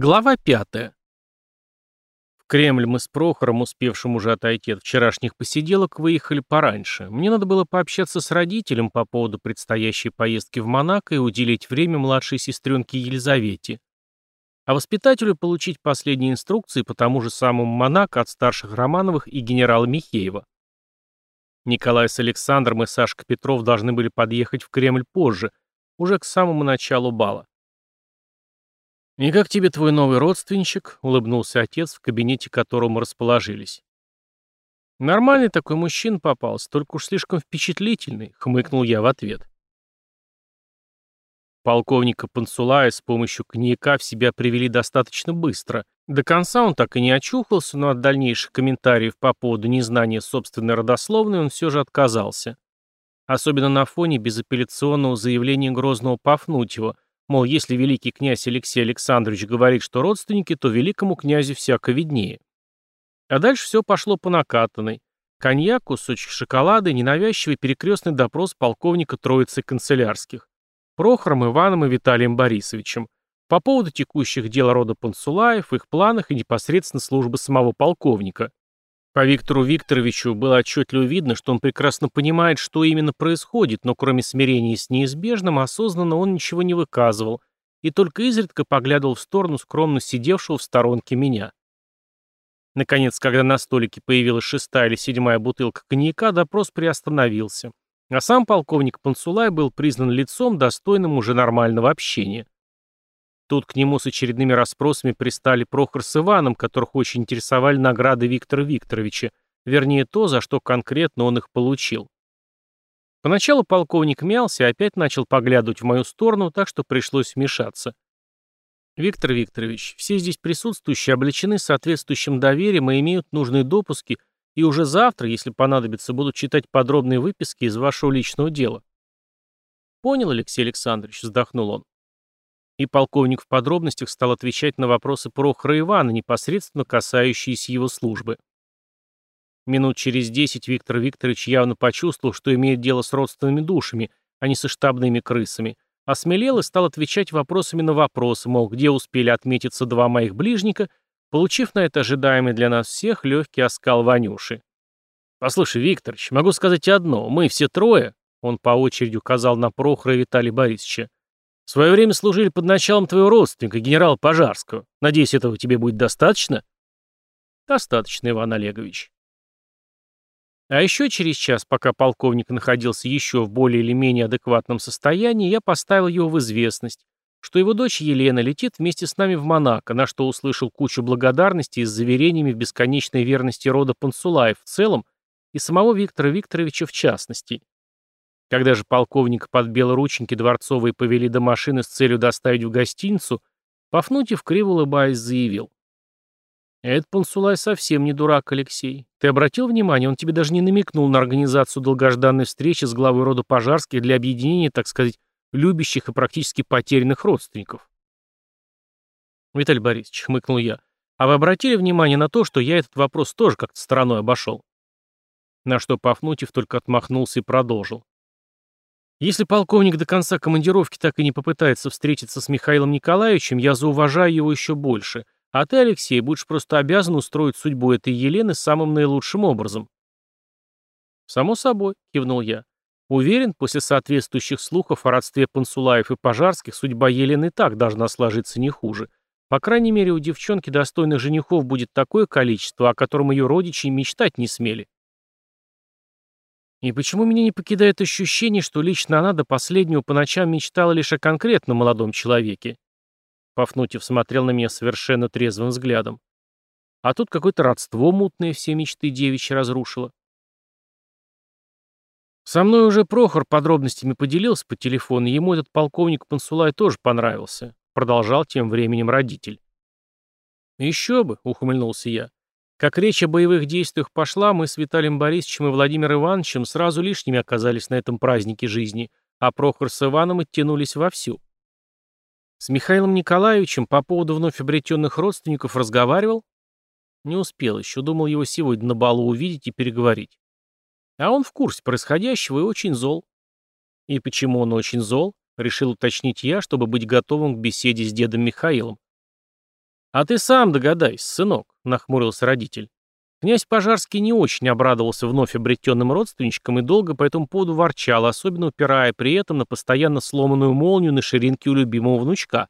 Глава пятая. В Кремль мы с Прохором, успевшим уже отойти от вчерашних посиделок, выехали пораньше. Мне надо было пообщаться с родителем по поводу предстоящей поездки в Монако и уделить время младшей сестренке Елизавете. А воспитателю получить последние инструкции по тому же самому Монако от старших Романовых и генерала Михеева. Николай с Александром и Сашка Петров должны были подъехать в Кремль позже, уже к самому началу бала. «И как тебе твой новый родственничек?» — улыбнулся отец, в кабинете которого мы расположились. «Нормальный такой мужчина попался, только уж слишком впечатлительный», — хмыкнул я в ответ. Полковника Пансулая с помощью коньяка в себя привели достаточно быстро. До конца он так и не очухался, но от дальнейших комментариев по поводу незнания собственной родословной он все же отказался. Особенно на фоне безапелляционного заявления Грозного Пафнутьева — Мол, если великий князь Алексей Александрович говорит, что родственники, то великому князю всяко виднее. А дальше все пошло по накатанной. Коньяк, кусочек шоколада и ненавязчивый перекрестный допрос полковника Троицы канцелярских. Прохором, Иваном и Виталием Борисовичем. По поводу текущих дел рода Пансулаев, их планах и непосредственно службы самого полковника. По Виктору Викторовичу было отчетливо видно, что он прекрасно понимает, что именно происходит, но кроме смирения с неизбежным, осознанно он ничего не выказывал и только изредка поглядывал в сторону скромно сидевшего в сторонке меня. Наконец, когда на столике появилась шестая или седьмая бутылка коньяка, допрос приостановился, а сам полковник Пансулай был признан лицом, достойным уже нормального общения. Тут к нему с очередными расспросами пристали Прохор с Иваном, которых очень интересовали награды Виктора Викторовича, вернее то, за что конкретно он их получил. Поначалу полковник мялся и опять начал поглядывать в мою сторону, так что пришлось вмешаться. «Виктор Викторович, все здесь присутствующие облечены соответствующим доверием и имеют нужные допуски, и уже завтра, если понадобится, будут читать подробные выписки из вашего личного дела». «Понял, Алексей Александрович», — вздохнул он. И полковник в подробностях стал отвечать на вопросы Прохора Ивана, непосредственно касающиеся его службы. Минут через десять Виктор Викторович явно почувствовал, что имеет дело с родственными душами, а не со штабными крысами. Осмелел и стал отвечать вопросами на вопросы, мол, где успели отметиться два моих ближника, получив на это ожидаемый для нас всех легкий оскал Ванюши. «Послушай, Викторович, могу сказать одно. Мы все трое», — он по очереди указал на Прохора и Виталия Борисовича, в свое время служили под началом твоего родственника, генерала Пожарского. Надеюсь, этого тебе будет достаточно? Достаточно, Иван Олегович. А еще через час, пока полковник находился еще в более или менее адекватном состоянии, я поставил его в известность, что его дочь Елена летит вместе с нами в Монако, на что услышал кучу благодарности и с заверениями в бесконечной верности рода Пансулаев в целом и самого Виктора Викторовича в частности. Когда же полковник под белорученьки дворцовые повели до машины с целью доставить в гостиницу, Пафнутьев, криво улыбаясь, заявил. «Этот Пансулай совсем не дурак, Алексей. Ты обратил внимание, он тебе даже не намекнул на организацию долгожданной встречи с главой рода Пожарских для объединения, так сказать, любящих и практически потерянных родственников». «Виталий Борисович», — хмыкнул я, — «а вы обратили внимание на то, что я этот вопрос тоже как-то стороной обошел?» На что Пафнутьев только отмахнулся и продолжил. Если полковник до конца командировки так и не попытается встретиться с Михаилом Николаевичем, я зауважаю его еще больше. А ты, Алексей, будешь просто обязан устроить судьбу этой Елены самым наилучшим образом. Само собой, кивнул я. Уверен, после соответствующих слухов о родстве Пансулаев и Пожарских судьба Елены так должна сложиться не хуже. По крайней мере, у девчонки достойных женихов будет такое количество, о котором ее родичи мечтать не смели. И почему меня не покидает ощущение, что лично она до последнего по ночам мечтала лишь о конкретном молодом человеке? Пафнутьев смотрел на меня совершенно трезвым взглядом. А тут какое-то родство мутное все мечты девичьи разрушило. Со мной уже Прохор подробностями поделился по телефону, ему этот полковник Пансулай тоже понравился, продолжал тем временем родитель. «Еще бы», — ухмыльнулся я. Как речь о боевых действиях пошла, мы с Виталием Борисовичем и Владимиром Ивановичем сразу лишними оказались на этом празднике жизни, а Прохор с Иваном оттянулись вовсю. С Михаилом Николаевичем по поводу вновь обретенных родственников разговаривал? Не успел еще, думал его сегодня на балу увидеть и переговорить. А он в курсе происходящего и очень зол. И почему он очень зол, решил уточнить я, чтобы быть готовым к беседе с дедом Михаилом. А ты сам догадайся, сынок, нахмурился родитель. Князь Пожарский не очень обрадовался вновь обретенным родственничкам и долго по этому поводу ворчал, особенно упирая при этом на постоянно сломанную молнию на ширинке у любимого внучка.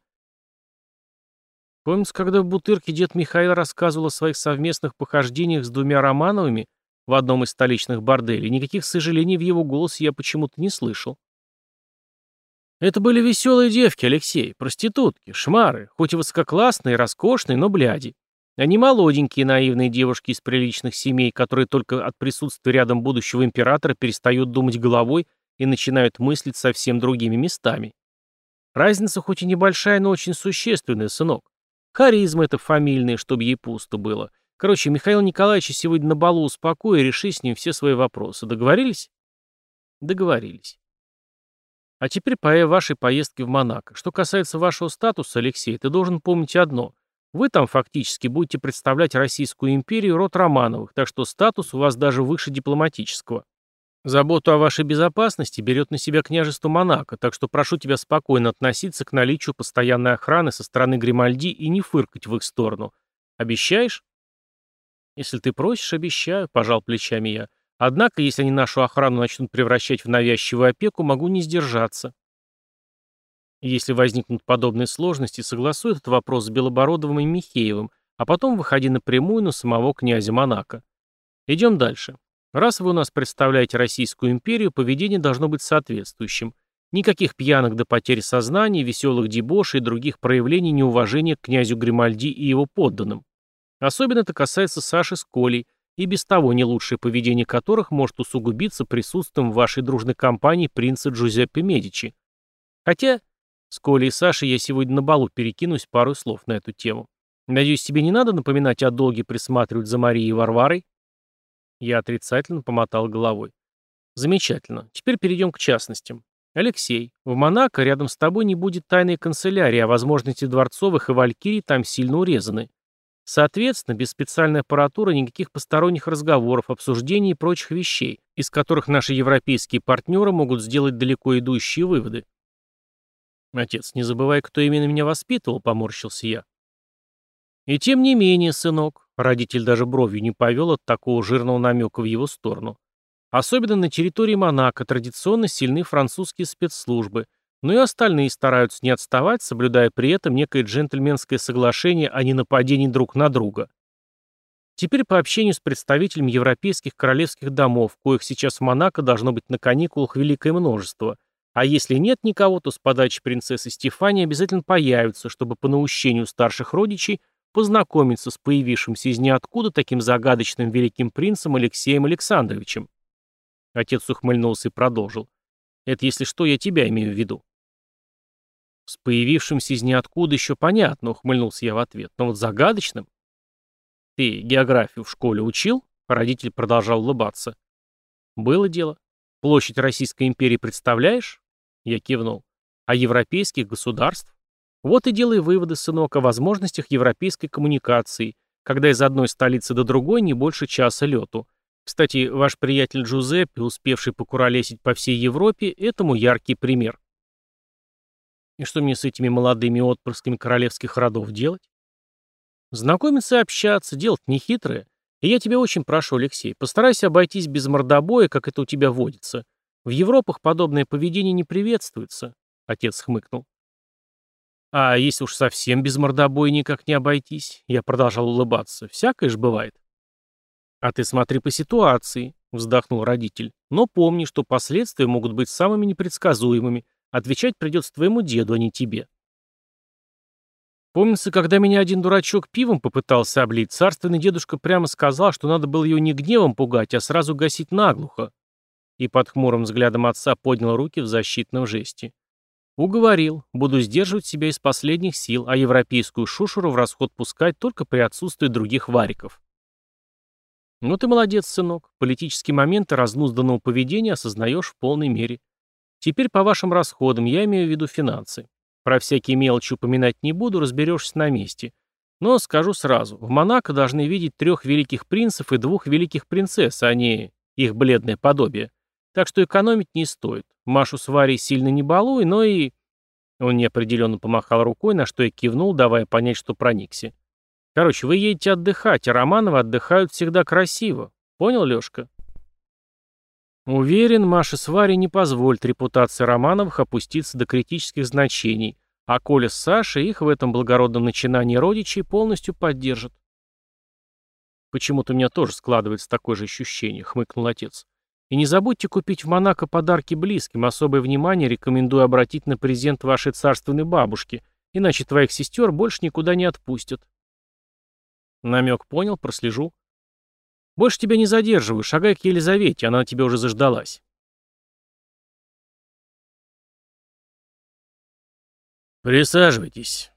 Помнится, когда в Бутырке дед Михаил рассказывал о своих совместных похождениях с двумя Романовыми в одном из столичных борделей, никаких сожалений в его голосе я почему-то не слышал. Это были веселые девки, Алексей, проститутки, шмары, хоть и высококлассные, роскошные, но бляди. Они молоденькие, наивные девушки из приличных семей, которые только от присутствия рядом будущего императора перестают думать головой и начинают мыслить совсем другими местами. Разница хоть и небольшая, но очень существенная, сынок. Харизма это фамильная, чтобы ей пусто было. Короче, Михаил Николаевич сегодня на балу успокой и реши с ним все свои вопросы. Договорились? Договорились. А теперь по вашей поездке в Монако. Что касается вашего статуса, Алексей, ты должен помнить одно. Вы там фактически будете представлять Российскую империю род Романовых, так что статус у вас даже выше дипломатического. Заботу о вашей безопасности берет на себя княжество Монако, так что прошу тебя спокойно относиться к наличию постоянной охраны со стороны Гримальди и не фыркать в их сторону. Обещаешь? Если ты просишь, обещаю, пожал плечами я. Однако, если они нашу охрану начнут превращать в навязчивую опеку, могу не сдержаться. Если возникнут подобные сложности, согласуй этот вопрос с Белобородовым и Михеевым, а потом выходи напрямую на самого князя Монако. Идем дальше. Раз вы у нас представляете Российскую империю, поведение должно быть соответствующим. Никаких пьянок до потери сознания, веселых дебошей и других проявлений неуважения к князю Гримальди и его подданным. Особенно это касается Саши с Колей, и без того не лучшее поведение которых может усугубиться присутствием в вашей дружной компании принца Джузеппе Медичи. Хотя с Колей и Сашей я сегодня на балу перекинусь пару слов на эту тему. Надеюсь, тебе не надо напоминать о долге присматривать за Марией и Варварой? Я отрицательно помотал головой. Замечательно. Теперь перейдем к частностям. Алексей, в Монако рядом с тобой не будет тайной канцелярии, а возможности дворцовых и валькирий там сильно урезаны. Соответственно, без специальной аппаратуры никаких посторонних разговоров, обсуждений и прочих вещей, из которых наши европейские партнеры могут сделать далеко идущие выводы. Отец, не забывай, кто именно меня воспитывал, поморщился я. И тем не менее, сынок, Родитель даже бровью не повел от такого жирного намека в его сторону. Особенно на территории Монако традиционно сильны французские спецслужбы, но и остальные стараются не отставать, соблюдая при этом некое джентльменское соглашение о ненападении друг на друга. Теперь по общению с представителями европейских королевских домов, коих сейчас в Монако должно быть на каникулах великое множество, а если нет никого, то с подачи принцессы Стефании обязательно появятся, чтобы по наущению старших родичей познакомиться с появившимся из ниоткуда таким загадочным великим принцем Алексеем Александровичем. Отец ухмыльнулся и продолжил. Это, если что, я тебя имею в виду. С появившимся из ниоткуда еще понятно, ухмыльнулся я в ответ. Но вот загадочным? Ты географию в школе учил? Родитель продолжал улыбаться. Было дело. Площадь Российской империи представляешь? Я кивнул. А европейских государств? Вот и делай выводы, сынок, о возможностях европейской коммуникации, когда из одной столицы до другой не больше часа лету. Кстати, ваш приятель Джузеппе, успевший покуролесить по всей Европе, этому яркий пример. И что мне с этими молодыми отпрысками королевских родов делать? Знакомиться и общаться, делать нехитрое. И я тебя очень прошу, Алексей, постарайся обойтись без мордобоя, как это у тебя водится. В Европах подобное поведение не приветствуется, — отец хмыкнул. А если уж совсем без мордобоя никак не обойтись, я продолжал улыбаться, всякое ж бывает. А ты смотри по ситуации, вздохнул родитель. Но помни, что последствия могут быть самыми непредсказуемыми. Отвечать придется твоему деду, а не тебе. Помнится, когда меня один дурачок пивом попытался облить, царственный дедушка прямо сказал, что надо было ее не гневом пугать, а сразу гасить наглухо. И под хмурым взглядом отца поднял руки в защитном жесте. Уговорил, буду сдерживать себя из последних сил, а европейскую шушеру в расход пускать только при отсутствии других вариков. Ну ты молодец, сынок. Политические моменты разнузданного поведения осознаешь в полной мере. Теперь по вашим расходам, я имею в виду финансы. Про всякие мелочи упоминать не буду, разберешься на месте. Но скажу сразу, в Монако должны видеть трех великих принцев и двух великих принцесс, а не их бледное подобие. Так что экономить не стоит. Машу с Варей сильно не балуй, но и... Он неопределенно помахал рукой, на что я кивнул, давая понять, что проникся. Короче, вы едете отдыхать, а Романовы отдыхают всегда красиво. Понял, Лёшка? Уверен, Маша с Варей не позволит репутации Романовых опуститься до критических значений, а Коля с Сашей их в этом благородном начинании родичей полностью поддержат. Почему-то у меня тоже складывается такое же ощущение, хмыкнул отец. И не забудьте купить в Монако подарки близким, особое внимание рекомендую обратить на презент вашей царственной бабушки, иначе твоих сестер больше никуда не отпустят. Намек понял, прослежу. Больше тебя не задерживаю, шагай к Елизавете, она на тебя уже заждалась. «Присаживайтесь»,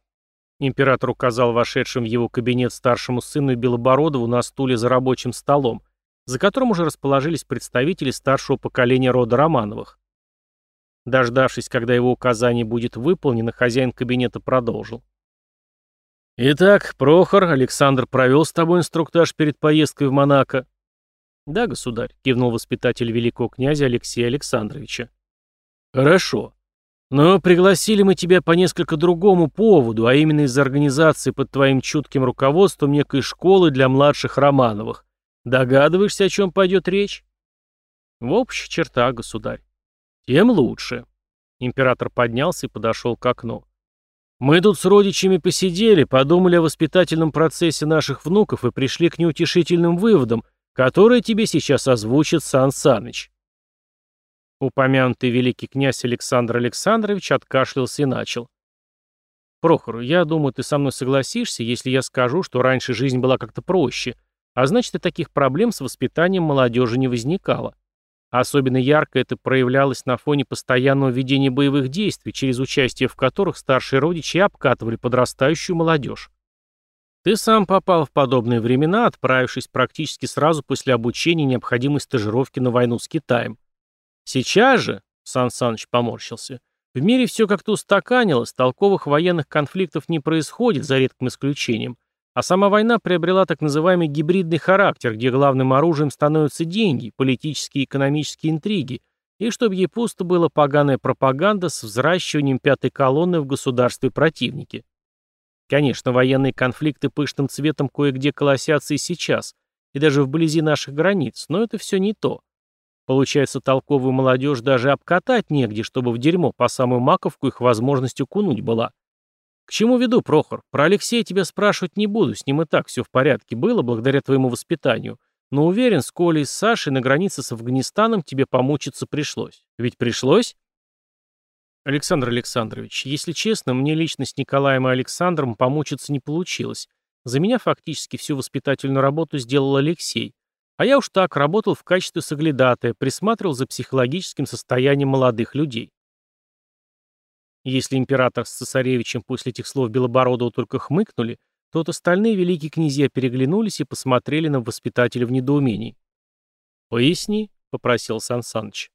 Император указал вошедшим в его кабинет старшему сыну Белобородову на стуле за рабочим столом, за которым уже расположились представители старшего поколения рода Романовых. Дождавшись, когда его указание будет выполнено, хозяин кабинета продолжил. «Итак, Прохор, Александр провел с тобой инструктаж перед поездкой в Монако?» «Да, государь», — кивнул воспитатель великого князя Алексея Александровича. «Хорошо. Но пригласили мы тебя по несколько другому поводу, а именно из-за организации под твоим чутким руководством некой школы для младших Романовых. Догадываешься, о чем пойдет речь? В общих чертах, государь. Тем лучше. Император поднялся и подошел к окну. Мы тут с родичами посидели, подумали о воспитательном процессе наших внуков и пришли к неутешительным выводам, которые тебе сейчас озвучит Сан Саныч. Упомянутый великий князь Александр Александрович откашлялся и начал. «Прохор, я думаю, ты со мной согласишься, если я скажу, что раньше жизнь была как-то проще, а значит и таких проблем с воспитанием молодежи не возникало. Особенно ярко это проявлялось на фоне постоянного ведения боевых действий, через участие в которых старшие родичи обкатывали подрастающую молодежь. Ты сам попал в подобные времена, отправившись практически сразу после обучения необходимой стажировки на войну с Китаем. Сейчас же, Сан Саныч поморщился, в мире все как-то устаканилось, толковых военных конфликтов не происходит, за редким исключением, а сама война приобрела так называемый гибридный характер, где главным оружием становятся деньги, политические и экономические интриги, и чтобы ей пусто было поганая пропаганда с взращиванием пятой колонны в государстве противники. Конечно, военные конфликты пышным цветом кое-где колосятся и сейчас, и даже вблизи наших границ, но это все не то. Получается, толковую молодежь даже обкатать негде, чтобы в дерьмо по самую маковку их возможностью кунуть была. К чему веду, Прохор? Про Алексея тебя спрашивать не буду, с ним и так все в порядке было, благодаря твоему воспитанию. Но уверен, с Колей и с Сашей на границе с Афганистаном тебе помучиться пришлось. Ведь пришлось? Александр Александрович, если честно, мне лично с Николаем и Александром помучиться не получилось. За меня фактически всю воспитательную работу сделал Алексей. А я уж так работал в качестве соглядатая, присматривал за психологическим состоянием молодых людей. Если император с цесаревичем после этих слов Белобородова только хмыкнули, то вот остальные великие князья переглянулись и посмотрели на воспитателя в недоумении. «Поясни», — попросил Сан Саныч.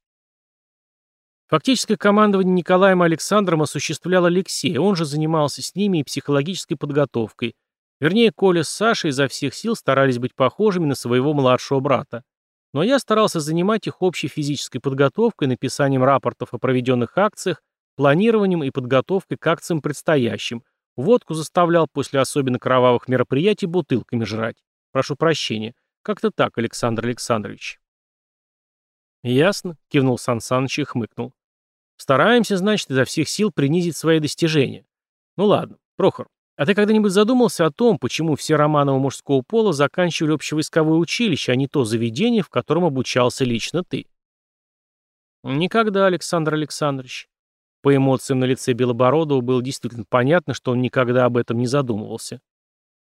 Фактическое командование Николаем Александром осуществлял Алексей, он же занимался с ними и психологической подготовкой, Вернее, Коля с Сашей изо всех сил старались быть похожими на своего младшего брата. Но я старался занимать их общей физической подготовкой, написанием рапортов о проведенных акциях, планированием и подготовкой к акциям предстоящим. Водку заставлял после особенно кровавых мероприятий бутылками жрать. Прошу прощения. Как-то так, Александр Александрович. Ясно, кивнул Сан Саныч и хмыкнул. Стараемся, значит, изо всех сил принизить свои достижения. Ну ладно, Прохор, а ты когда-нибудь задумался о том, почему все Романовы мужского пола заканчивали общевойсковое училище, а не то заведение, в котором обучался лично ты? Никогда, Александр Александрович. По эмоциям на лице Белобородова было действительно понятно, что он никогда об этом не задумывался.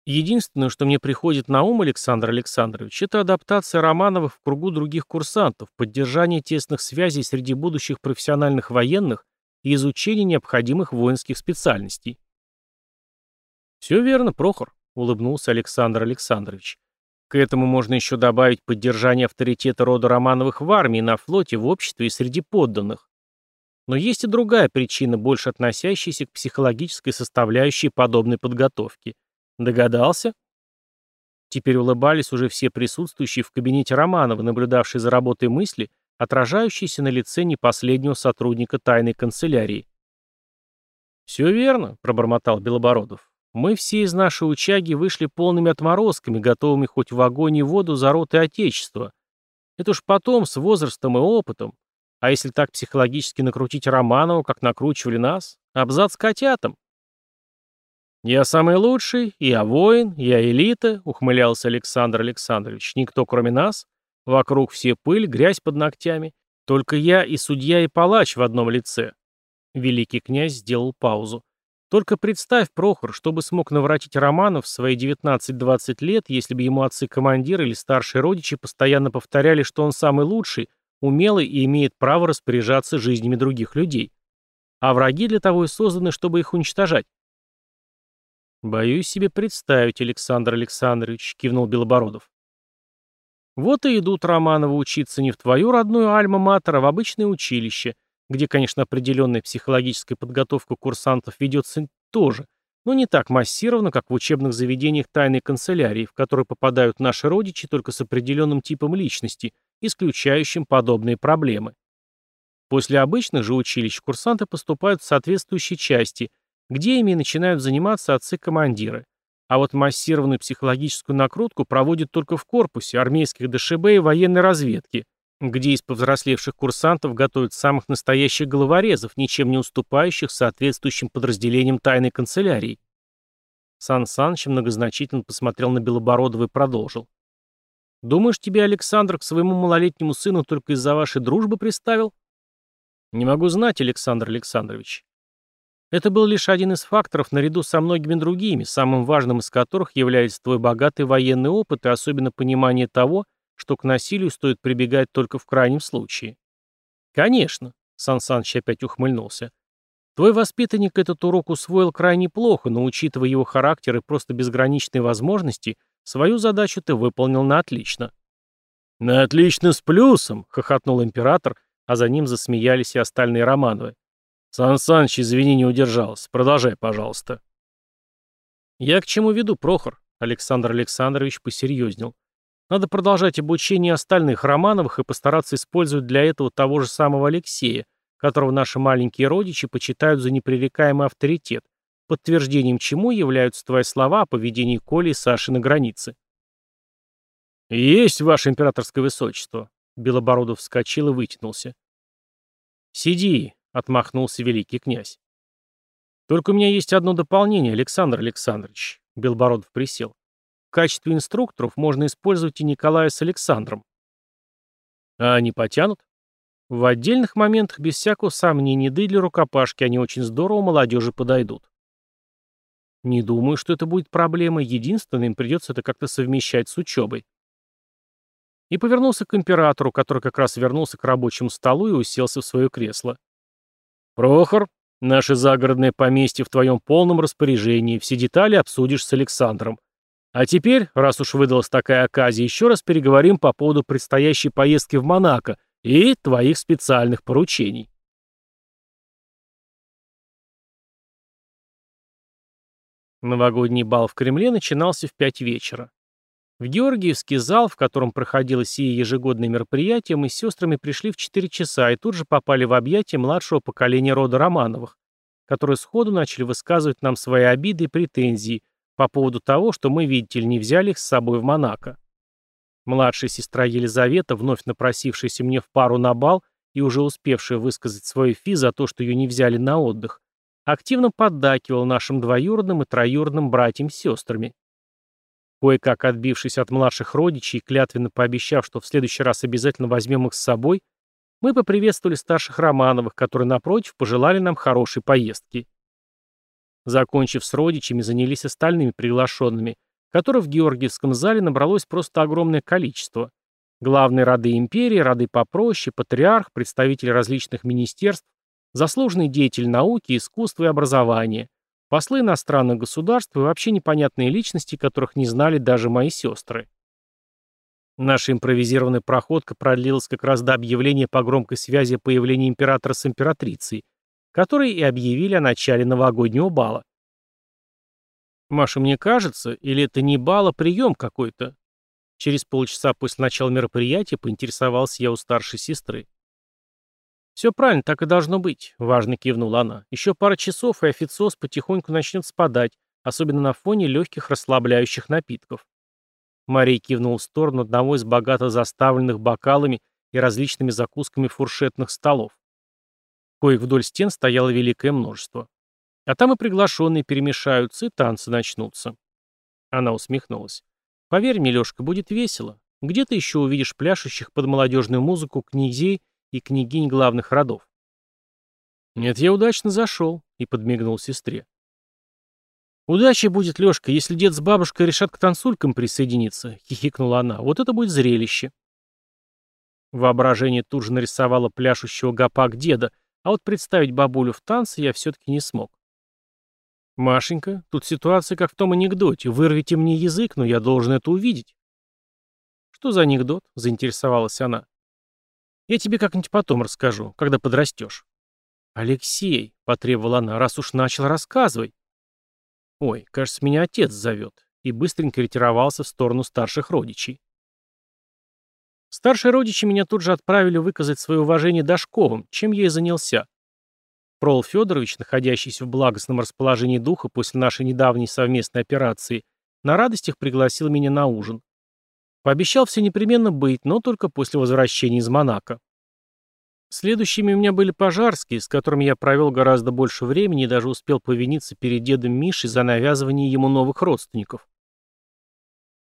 Единственное, что мне приходит на ум, Александр Александрович, это адаптация Романовых в кругу других курсантов, поддержание тесных связей среди будущих профессиональных военных и изучение необходимых воинских специальностей. «Все верно, Прохор», — улыбнулся Александр Александрович. «К этому можно еще добавить поддержание авторитета рода Романовых в армии, на флоте, в обществе и среди подданных. Но есть и другая причина, больше относящаяся к психологической составляющей подобной подготовки. Догадался?» Теперь улыбались уже все присутствующие в кабинете Романова, наблюдавшие за работой мысли, отражающиеся на лице не последнего сотрудника тайной канцелярии. «Все верно», — пробормотал Белобородов. Мы все из нашей учаги вышли полными отморозками, готовыми хоть в огонь и воду за рот и. Это уж потом, с возрастом и опытом. А если так психологически накрутить Романову, как накручивали нас, абзац котятам. «Я самый лучший, я воин, я элита», — ухмылялся Александр Александрович. «Никто, кроме нас. Вокруг все пыль, грязь под ногтями. Только я и судья, и палач в одном лице». Великий князь сделал паузу. Только представь, Прохор, чтобы смог наворотить Романов в свои 19-20 лет, если бы ему отцы-командиры или старшие родичи постоянно повторяли, что он самый лучший, умелый и имеет право распоряжаться жизнями других людей. А враги для того и созданы, чтобы их уничтожать. «Боюсь себе представить, Александр Александрович», — кивнул Белобородов. «Вот и идут Романовы учиться не в твою родную Альма-Матер, а в обычное училище, где, конечно, определенная психологическая подготовка курсантов ведется тоже, но не так массированно, как в учебных заведениях тайной канцелярии, в которые попадают наши родичи только с определенным типом личности, исключающим подобные проблемы. После обычных же училищ курсанты поступают в соответствующие части, где ими начинают заниматься отцы-командиры. А вот массированную психологическую накрутку проводят только в корпусе, армейских ДШБ и военной разведки, где из повзрослевших курсантов готовят самых настоящих головорезов, ничем не уступающих соответствующим подразделениям тайной канцелярии. Сан Саныч многозначительно посмотрел на Белобородова и продолжил. «Думаешь, тебе Александр к своему малолетнему сыну только из-за вашей дружбы приставил?» «Не могу знать, Александр Александрович. Это был лишь один из факторов наряду со многими другими, самым важным из которых является твой богатый военный опыт и особенно понимание того, что к насилию стоит прибегать только в крайнем случае. Конечно, Сан Саныч опять ухмыльнулся. Твой воспитанник этот урок усвоил крайне плохо, но учитывая его характер и просто безграничные возможности, свою задачу ты выполнил на отлично. «На отлично с плюсом!» — хохотнул император, а за ним засмеялись и остальные Романовы. «Сан Саныч, извини, не удержался. Продолжай, пожалуйста». «Я к чему веду, Прохор?» Александр Александрович посерьезнел. Надо продолжать обучение остальных Романовых и постараться использовать для этого того же самого Алексея, которого наши маленькие родичи почитают за непререкаемый авторитет, подтверждением чему являются твои слова о поведении Коли и Саши на границе. «Есть, ваше императорское высочество!» Белобородов вскочил и вытянулся. «Сиди», — отмахнулся великий князь. «Только у меня есть одно дополнение, Александр Александрович», — Белобородов присел качестве инструкторов можно использовать и Николая с Александром. А они потянут? В отдельных моментах, без всякого сомнения, да и для рукопашки они очень здорово молодежи подойдут. Не думаю, что это будет проблемой. Единственное, им придется это как-то совмещать с учебой. И повернулся к императору, который как раз вернулся к рабочему столу и уселся в свое кресло. «Прохор, наше загородное поместье в твоем полном распоряжении. Все детали обсудишь с Александром. А теперь, раз уж выдалась такая оказия, еще раз переговорим по поводу предстоящей поездки в Монако и твоих специальных поручений. Новогодний бал в Кремле начинался в пять вечера. В Георгиевский зал, в котором проходило сие ежегодное мероприятие, мы с сестрами пришли в 4 часа и тут же попали в объятия младшего поколения рода Романовых, которые сходу начали высказывать нам свои обиды и претензии – по поводу того, что мы, видите ли, не взяли их с собой в Монако. Младшая сестра Елизавета, вновь напросившаяся мне в пару на бал и уже успевшая высказать свой фи за то, что ее не взяли на отдых, активно поддакивал нашим двоюродным и троюродным братьям с сестрами. Кое-как отбившись от младших родичей и клятвенно пообещав, что в следующий раз обязательно возьмем их с собой, мы поприветствовали старших Романовых, которые, напротив, пожелали нам хорошей поездки. Закончив с родичами, занялись остальными приглашенными, которых в Георгиевском зале набралось просто огромное количество. Главные роды империи, роды попроще, патриарх, представители различных министерств, заслуженный деятель науки, искусства и образования, послы иностранных государств и вообще непонятные личности, которых не знали даже мои сестры. Наша импровизированная проходка продлилась как раз до объявления по громкой связи о появлении императора с императрицей, которые и объявили о начале новогоднего бала. «Маша, мне кажется, или это не бал, а прием какой-то?» Через полчаса после начала мероприятия поинтересовался я у старшей сестры. «Все правильно, так и должно быть», — важно кивнула она. «Еще пара часов, и официоз потихоньку начнет спадать, особенно на фоне легких расслабляющих напитков. Марий кивнул в сторону одного из богато заставленных бокалами и различными закусками фуршетных столов. Коих вдоль стен стояло великое множество. А там и приглашенные перемешаются, и танцы начнутся. Она усмехнулась. Поверь мне, Лешка, будет весело. Где ты еще увидишь пляшущих под молодежную музыку князей и княгинь главных родов? Нет, я удачно зашел и подмигнул сестре. «Удачи будет, Лешка, если дед с бабушкой решат к танцулькам присоединиться», — хихикнула она. «Вот это будет зрелище». Воображение тут же нарисовало пляшущего гопак деда, а вот представить бабулю в танце я все-таки не смог. «Машенька, тут ситуация как в том анекдоте. Вырвите мне язык, но я должен это увидеть». «Что за анекдот?» — заинтересовалась она. «Я тебе как-нибудь потом расскажу, когда подрастешь». «Алексей», — потребовала она, — «раз уж начал, рассказывай». «Ой, кажется, меня отец зовет», и быстренько ретировался в сторону старших родичей. Старшие родичи меня тут же отправили выказать свое уважение Дашковым, чем я и занялся. Прол Федорович, находящийся в благостном расположении духа после нашей недавней совместной операции, на радостях пригласил меня на ужин. Пообещал все непременно быть, но только после возвращения из Монако. Следующими у меня были пожарские, с которыми я провел гораздо больше времени и даже успел повиниться перед дедом Мишей за навязывание ему новых родственников.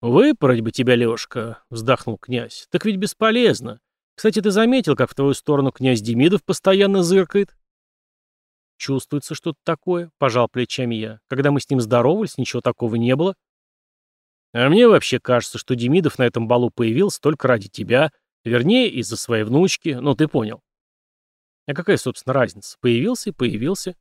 «Выпороть бы тебя, Лешка», — вздохнул князь. «Так ведь бесполезно. Кстати, ты заметил, как в твою сторону князь Демидов постоянно зыркает?» «Чувствуется что-то такое», — пожал плечами я. «Когда мы с ним здоровались, ничего такого не было». «А мне вообще кажется, что Демидов на этом балу появился только ради тебя, вернее, из-за своей внучки, ну ты понял». А какая, собственно, разница? Появился и появился.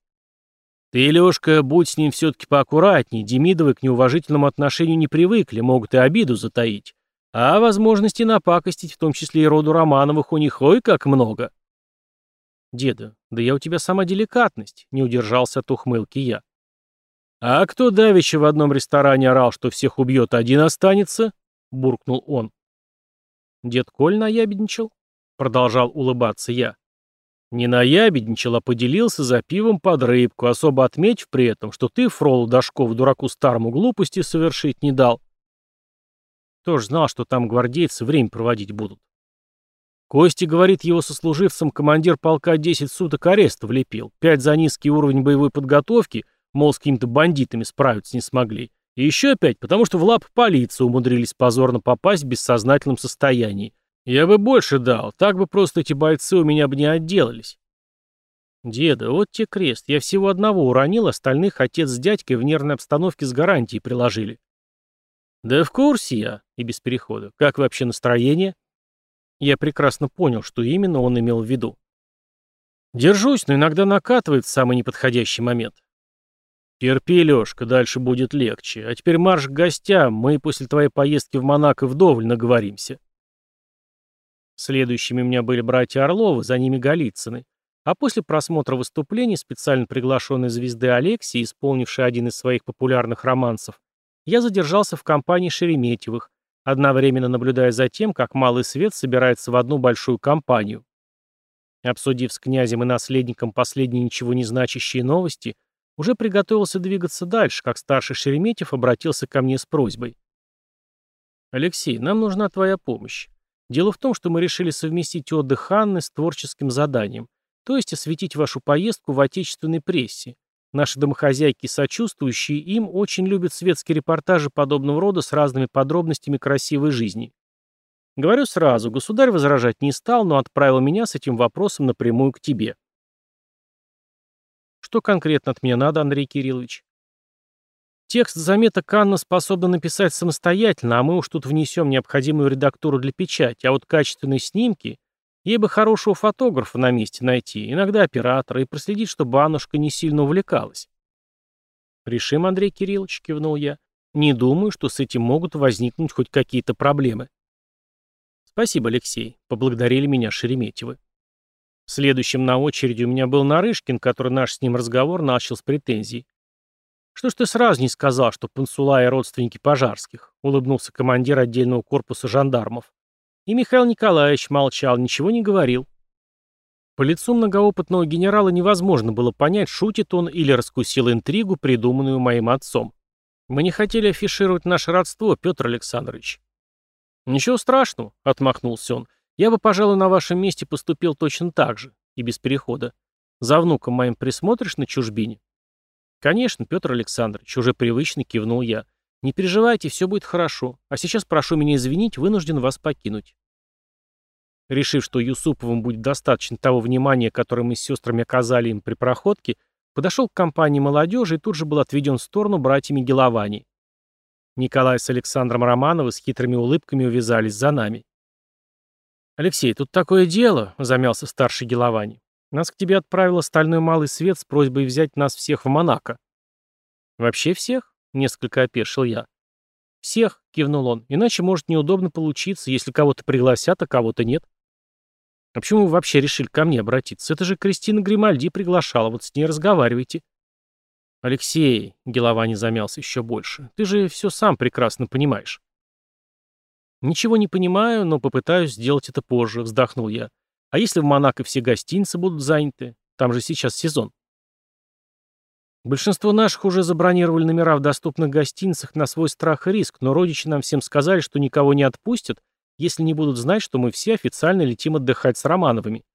Ты, Лешка, будь с ним все-таки поаккуратней. Демидовы к неуважительному отношению не привыкли, могут и обиду затаить. А возможности напакостить, в том числе и роду Романовых, у них ой как много. Деда, да я у тебя сама деликатность, не удержался от ухмылки я. А кто давеча в одном ресторане орал, что всех убьет, один останется? Буркнул он. Дед Коль наябедничал? Продолжал улыбаться я. Не наябедничал, а поделился за пивом под рыбку, особо отметив при этом, что ты, Фролу Дашков, дураку старому глупости совершить не дал. Тоже знал, что там гвардейцы время проводить будут. Кости, говорит его сослуживцам, командир полка 10 суток ареста влепил, 5 за низкий уровень боевой подготовки, мол, с какими-то бандитами справиться не смогли, и еще опять, потому что в лап полиции умудрились позорно попасть в бессознательном состоянии, я бы больше дал, так бы просто эти бойцы у меня бы не отделались. Деда, вот те крест, я всего одного уронил, остальных отец с дядькой в нервной обстановке с гарантией приложили. Да в курсе я, и без перехода. Как вообще настроение? Я прекрасно понял, что именно он имел в виду. Держусь, но иногда накатывает в самый неподходящий момент. Терпи, Лешка, дальше будет легче. А теперь марш к гостям, мы после твоей поездки в Монако вдоволь наговоримся. Следующими у меня были братья Орловы, за ними Голицыны. А после просмотра выступлений специально приглашенной звезды Алексии, исполнившей один из своих популярных романсов, я задержался в компании Шереметьевых, одновременно наблюдая за тем, как Малый Свет собирается в одну большую компанию. Обсудив с князем и наследником последние ничего не значащие новости, уже приготовился двигаться дальше, как старший Шереметьев обратился ко мне с просьбой. «Алексей, нам нужна твоя помощь. Дело в том, что мы решили совместить отдых Анны с творческим заданием, то есть осветить вашу поездку в отечественной прессе. Наши домохозяйки, сочувствующие им, очень любят светские репортажи подобного рода с разными подробностями красивой жизни. Говорю сразу, государь возражать не стал, но отправил меня с этим вопросом напрямую к тебе. Что конкретно от меня надо, Андрей Кириллович? Текст заметок Анна способна написать самостоятельно, а мы уж тут внесем необходимую редактуру для печати, а вот качественные снимки... Ей бы хорошего фотографа на месте найти, иногда оператора, и проследить, чтобы Аннушка не сильно увлекалась. «Решим, Андрей Кириллович», — кивнул я. «Не думаю, что с этим могут возникнуть хоть какие-то проблемы». «Спасибо, Алексей», — поблагодарили меня Шереметьевы. Следующим на очереди у меня был Нарышкин, который наш с ним разговор начал с претензий. «Что ж ты сразу не сказал, что Пансула родственники пожарских?» — улыбнулся командир отдельного корпуса жандармов. И Михаил Николаевич молчал, ничего не говорил. По лицу многоопытного генерала невозможно было понять, шутит он или раскусил интригу, придуманную моим отцом. Мы не хотели афишировать наше родство, Петр Александрович. Ничего страшного, отмахнулся он. Я бы, пожалуй, на вашем месте поступил точно так же, и без перехода. За внуком моим присмотришь на чужбине? Конечно, Петр Александрович, уже привычно кивнул я. Не переживайте, все будет хорошо. А сейчас прошу меня извинить, вынужден вас покинуть. Решив, что Юсуповым будет достаточно того внимания, которое мы с сестрами оказали им при проходке, подошел к компании молодежи и тут же был отведен в сторону братьями Геловани. Николай с Александром Романовы с хитрыми улыбками увязались за нами. «Алексей, тут такое дело», — замялся старший Геловани. «Нас к тебе отправил стальной малый свет с просьбой взять нас всех в Монако». «Вообще всех?» — несколько опешил я. «Всех», — кивнул он, — «иначе может неудобно получиться, если кого-то пригласят, а кого-то нет». «А почему вы вообще решили ко мне обратиться? Это же Кристина Гримальди приглашала, вот с ней разговаривайте». «Алексей», — Геловани замялся еще больше, — «ты же все сам прекрасно понимаешь». «Ничего не понимаю, но попытаюсь сделать это позже», — вздохнул я. «А если в Монако все гостиницы будут заняты? Там же сейчас сезон». Большинство наших уже забронировали номера в доступных гостиницах на свой страх и риск, но родичи нам всем сказали, что никого не отпустят, если не будут знать, что мы все официально летим отдыхать с Романовыми.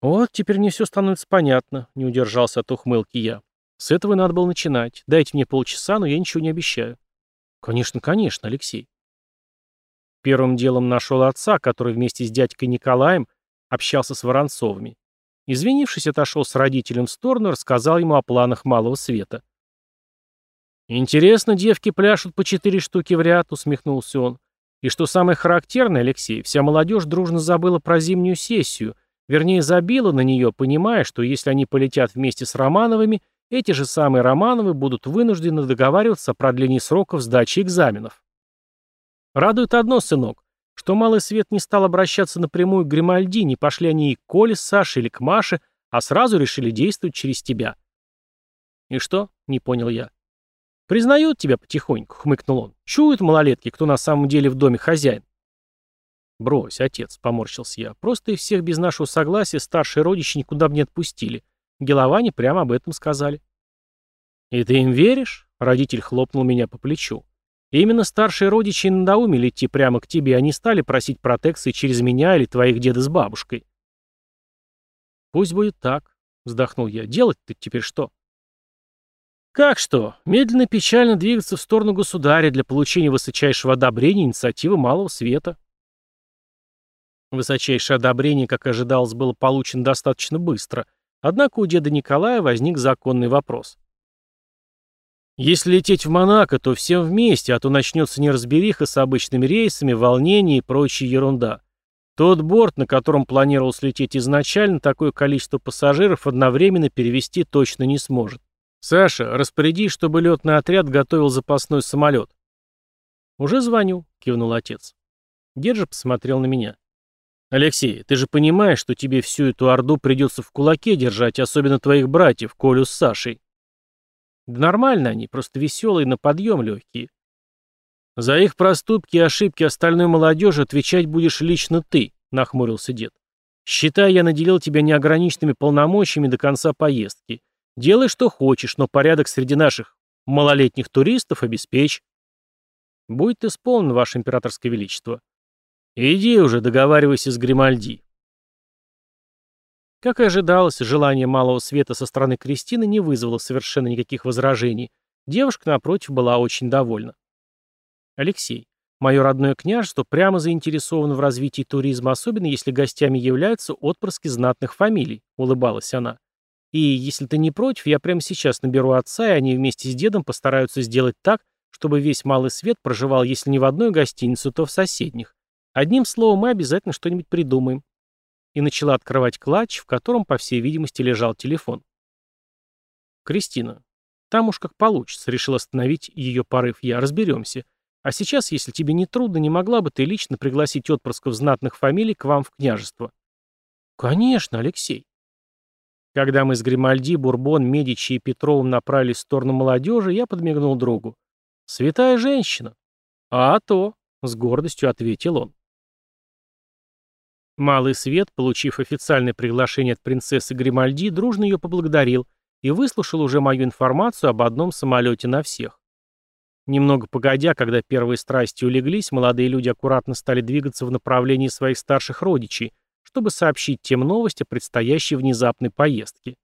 «Вот, теперь мне все становится понятно», — не удержался от ухмылки я. «С этого надо было начинать. Дайте мне полчаса, но я ничего не обещаю». «Конечно, конечно, Алексей». Первым делом нашел отца, который вместе с дядькой Николаем общался с Воронцовыми. Извинившись, отошел с родителем в сторону и рассказал ему о планах малого света. «Интересно, девки пляшут по четыре штуки в ряд», — усмехнулся он. «И что самое характерное, Алексей, вся молодежь дружно забыла про зимнюю сессию, вернее, забила на нее, понимая, что если они полетят вместе с Романовыми, эти же самые Романовы будут вынуждены договариваться о продлении сроков сдачи экзаменов. Радует одно, сынок, что Малый Свет не стал обращаться напрямую к Гримальди, не пошли они и к Коле с Сашей или к Маше, а сразу решили действовать через тебя. И что? Не понял я. Признают тебя потихоньку, хмыкнул он. Чуют малолетки, кто на самом деле в доме хозяин. Брось, отец, поморщился я. Просто и всех без нашего согласия старшие родичи никуда бы не отпустили. Геловане прямо об этом сказали. И ты им веришь? Родитель хлопнул меня по плечу. И именно старшие родичи надоумили идти прямо к тебе, они стали просить протекции через меня или твоих деда с бабушкой. Пусть будет так, вздохнул я. Делать-то теперь что? Как что? Медленно печально двигаться в сторону государя для получения высочайшего одобрения инициативы малого света. Высочайшее одобрение, как ожидалось, было получено достаточно быстро, однако у деда Николая возник законный вопрос. Если лететь в Монако, то всем вместе, а то начнется неразбериха с обычными рейсами, волнение и прочая ерунда. Тот борт, на котором планировалось лететь изначально, такое количество пассажиров одновременно перевести точно не сможет. Саша, распоряди, чтобы летный отряд готовил запасной самолет. Уже звоню, кивнул отец. Дед же посмотрел на меня. Алексей, ты же понимаешь, что тебе всю эту орду придется в кулаке держать, особенно твоих братьев, Колю с Сашей. Да нормально они, просто веселые, на подъем легкие. За их проступки и ошибки остальной молодежи отвечать будешь лично ты, нахмурился дед. Считай, я наделил тебя неограниченными полномочиями до конца поездки. Делай, что хочешь, но порядок среди наших малолетних туристов обеспечь. Будет исполнен, ваше императорское величество. Иди уже, договаривайся с Гримальди. Как и ожидалось, желание малого света со стороны Кристины не вызвало совершенно никаких возражений. Девушка, напротив, была очень довольна. Алексей. Мое родное княжество прямо заинтересовано в развитии туризма, особенно если гостями являются отпрыски знатных фамилий, улыбалась она. И если ты не против, я прямо сейчас наберу отца, и они вместе с дедом постараются сделать так, чтобы весь малый свет проживал, если не в одной гостинице, то в соседних. Одним словом, мы обязательно что-нибудь придумаем и начала открывать клатч, в котором, по всей видимости, лежал телефон. «Кристина, там уж как получится», — решил остановить ее порыв я, разберемся. «А сейчас, если тебе не трудно, не могла бы ты лично пригласить отпрысков знатных фамилий к вам в княжество?» «Конечно, Алексей». Когда мы с Гримальди, Бурбон, Медичи и Петровым направились в сторону молодежи, я подмигнул другу. «Святая женщина». «А то», — с гордостью ответил он. Малый свет, получив официальное приглашение от принцессы Гримальди, дружно ее поблагодарил, и выслушал уже мою информацию об одном самолете на всех. Немного погодя, когда первые страсти улеглись, молодые люди аккуратно стали двигаться в направлении своих старших родичей, чтобы сообщить тем новости о предстоящей внезапной поездке.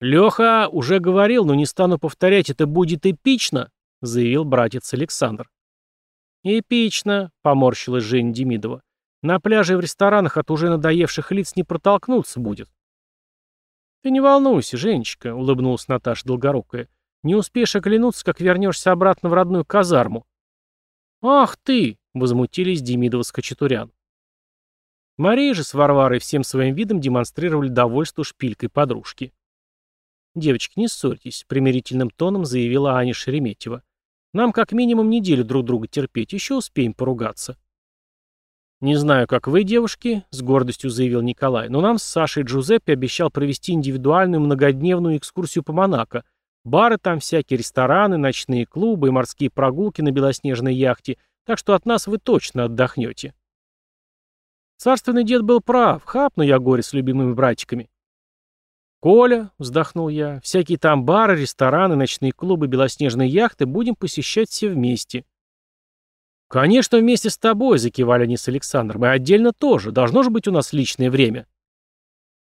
«Леха уже говорил, но не стану повторять, это будет эпично», — заявил братец Александр. «Эпично», — поморщилась Женя Демидова. «На пляже и в ресторанах от уже надоевших лиц не протолкнуться будет». «Ты не волнуйся, Женечка», — улыбнулась Наташа Долгорукая. «Не успеешь оглянуться, как вернешься обратно в родную казарму». «Ах ты!» — возмутились Демидова с Хачатурян. Мария же с Варварой всем своим видом демонстрировали довольство шпилькой подружки. «Девочки, не ссорьтесь», — примирительным тоном заявила Аня Шереметьева. «Нам как минимум неделю друг друга терпеть, еще успеем поругаться». «Не знаю, как вы, девушки», — с гордостью заявил Николай, «но нам с Сашей Джузеппе обещал провести индивидуальную многодневную экскурсию по Монако. Бары там всякие, рестораны, ночные клубы и морские прогулки на белоснежной яхте, так что от нас вы точно отдохнете». Царственный дед был прав, хапну я горе с любимыми братиками. «Коля», — вздохнул я, — «всякие там бары, рестораны, ночные клубы, белоснежные яхты будем посещать все вместе». «Конечно, вместе с тобой», — закивали они с Александром, — «и отдельно тоже. Должно же быть у нас личное время».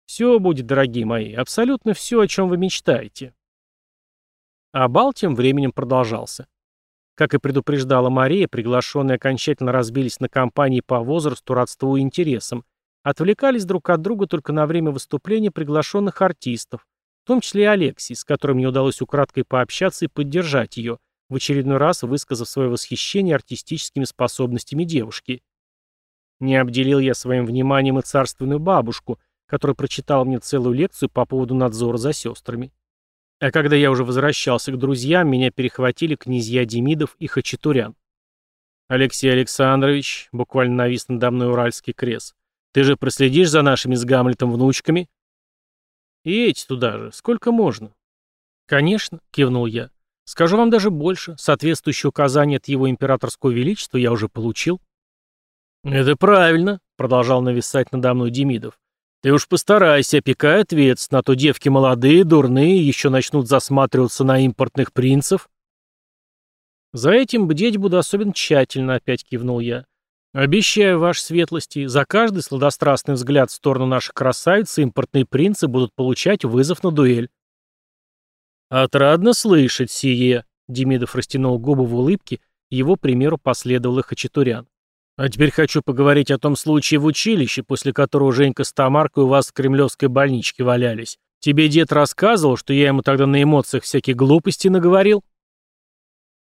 «Все будет, дорогие мои, абсолютно все, о чем вы мечтаете». А бал тем временем продолжался. Как и предупреждала Мария, приглашенные окончательно разбились на компании по возрасту, родству и интересам, Отвлекались друг от друга только на время выступления приглашенных артистов, в том числе и Алексей, с которым мне удалось украдкой пообщаться и поддержать ее, в очередной раз высказав свое восхищение артистическими способностями девушки. Не обделил я своим вниманием и царственную бабушку, которая прочитала мне целую лекцию по поводу надзора за сестрами. А когда я уже возвращался к друзьям, меня перехватили князья Демидов и Хачатурян. Алексей Александрович, буквально навис надо мной уральский крест, ты же проследишь за нашими с Гамлетом внучками? И эти туда же. Сколько можно? Конечно, кивнул я. Скажу вам даже больше. Соответствующее указание от его императорского величества я уже получил. Это правильно, продолжал нависать надо мной Демидов. Ты уж постарайся, опекай ответственно, а то девки молодые, дурные, еще начнут засматриваться на импортных принцев. За этим бдеть буду особенно тщательно, опять кивнул я. «Обещаю, ваши светлости, за каждый сладострастный взгляд в сторону наших красавиц импортные принцы будут получать вызов на дуэль». «Отрадно слышать сие», — Демидов растянул губы в улыбке, его примеру последовал и Хачатурян. «А теперь хочу поговорить о том случае в училище, после которого Женька с Тамаркой у вас в кремлевской больничке валялись. Тебе дед рассказывал, что я ему тогда на эмоциях всякие глупости наговорил?»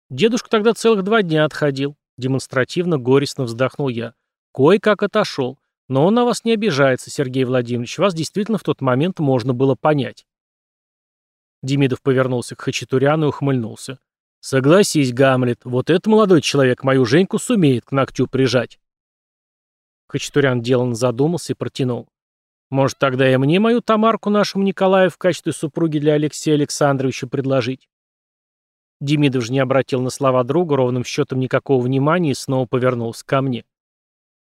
Дедушка тогда целых два дня отходил. Демонстративно горестно вздохнул я. Кое-как отошел. Но он на вас не обижается, Сергей Владимирович. Вас действительно в тот момент можно было понять. Демидов повернулся к Хачатуряну и ухмыльнулся. «Согласись, Гамлет, вот этот молодой человек мою Женьку сумеет к ногтю прижать». Хачатурян деланно задумался и протянул. «Может, тогда и мне мою Тамарку нашему Николаю в качестве супруги для Алексея Александровича предложить?» Демидов же не обратил на слова друга ровным счетом никакого внимания и снова повернулся ко мне.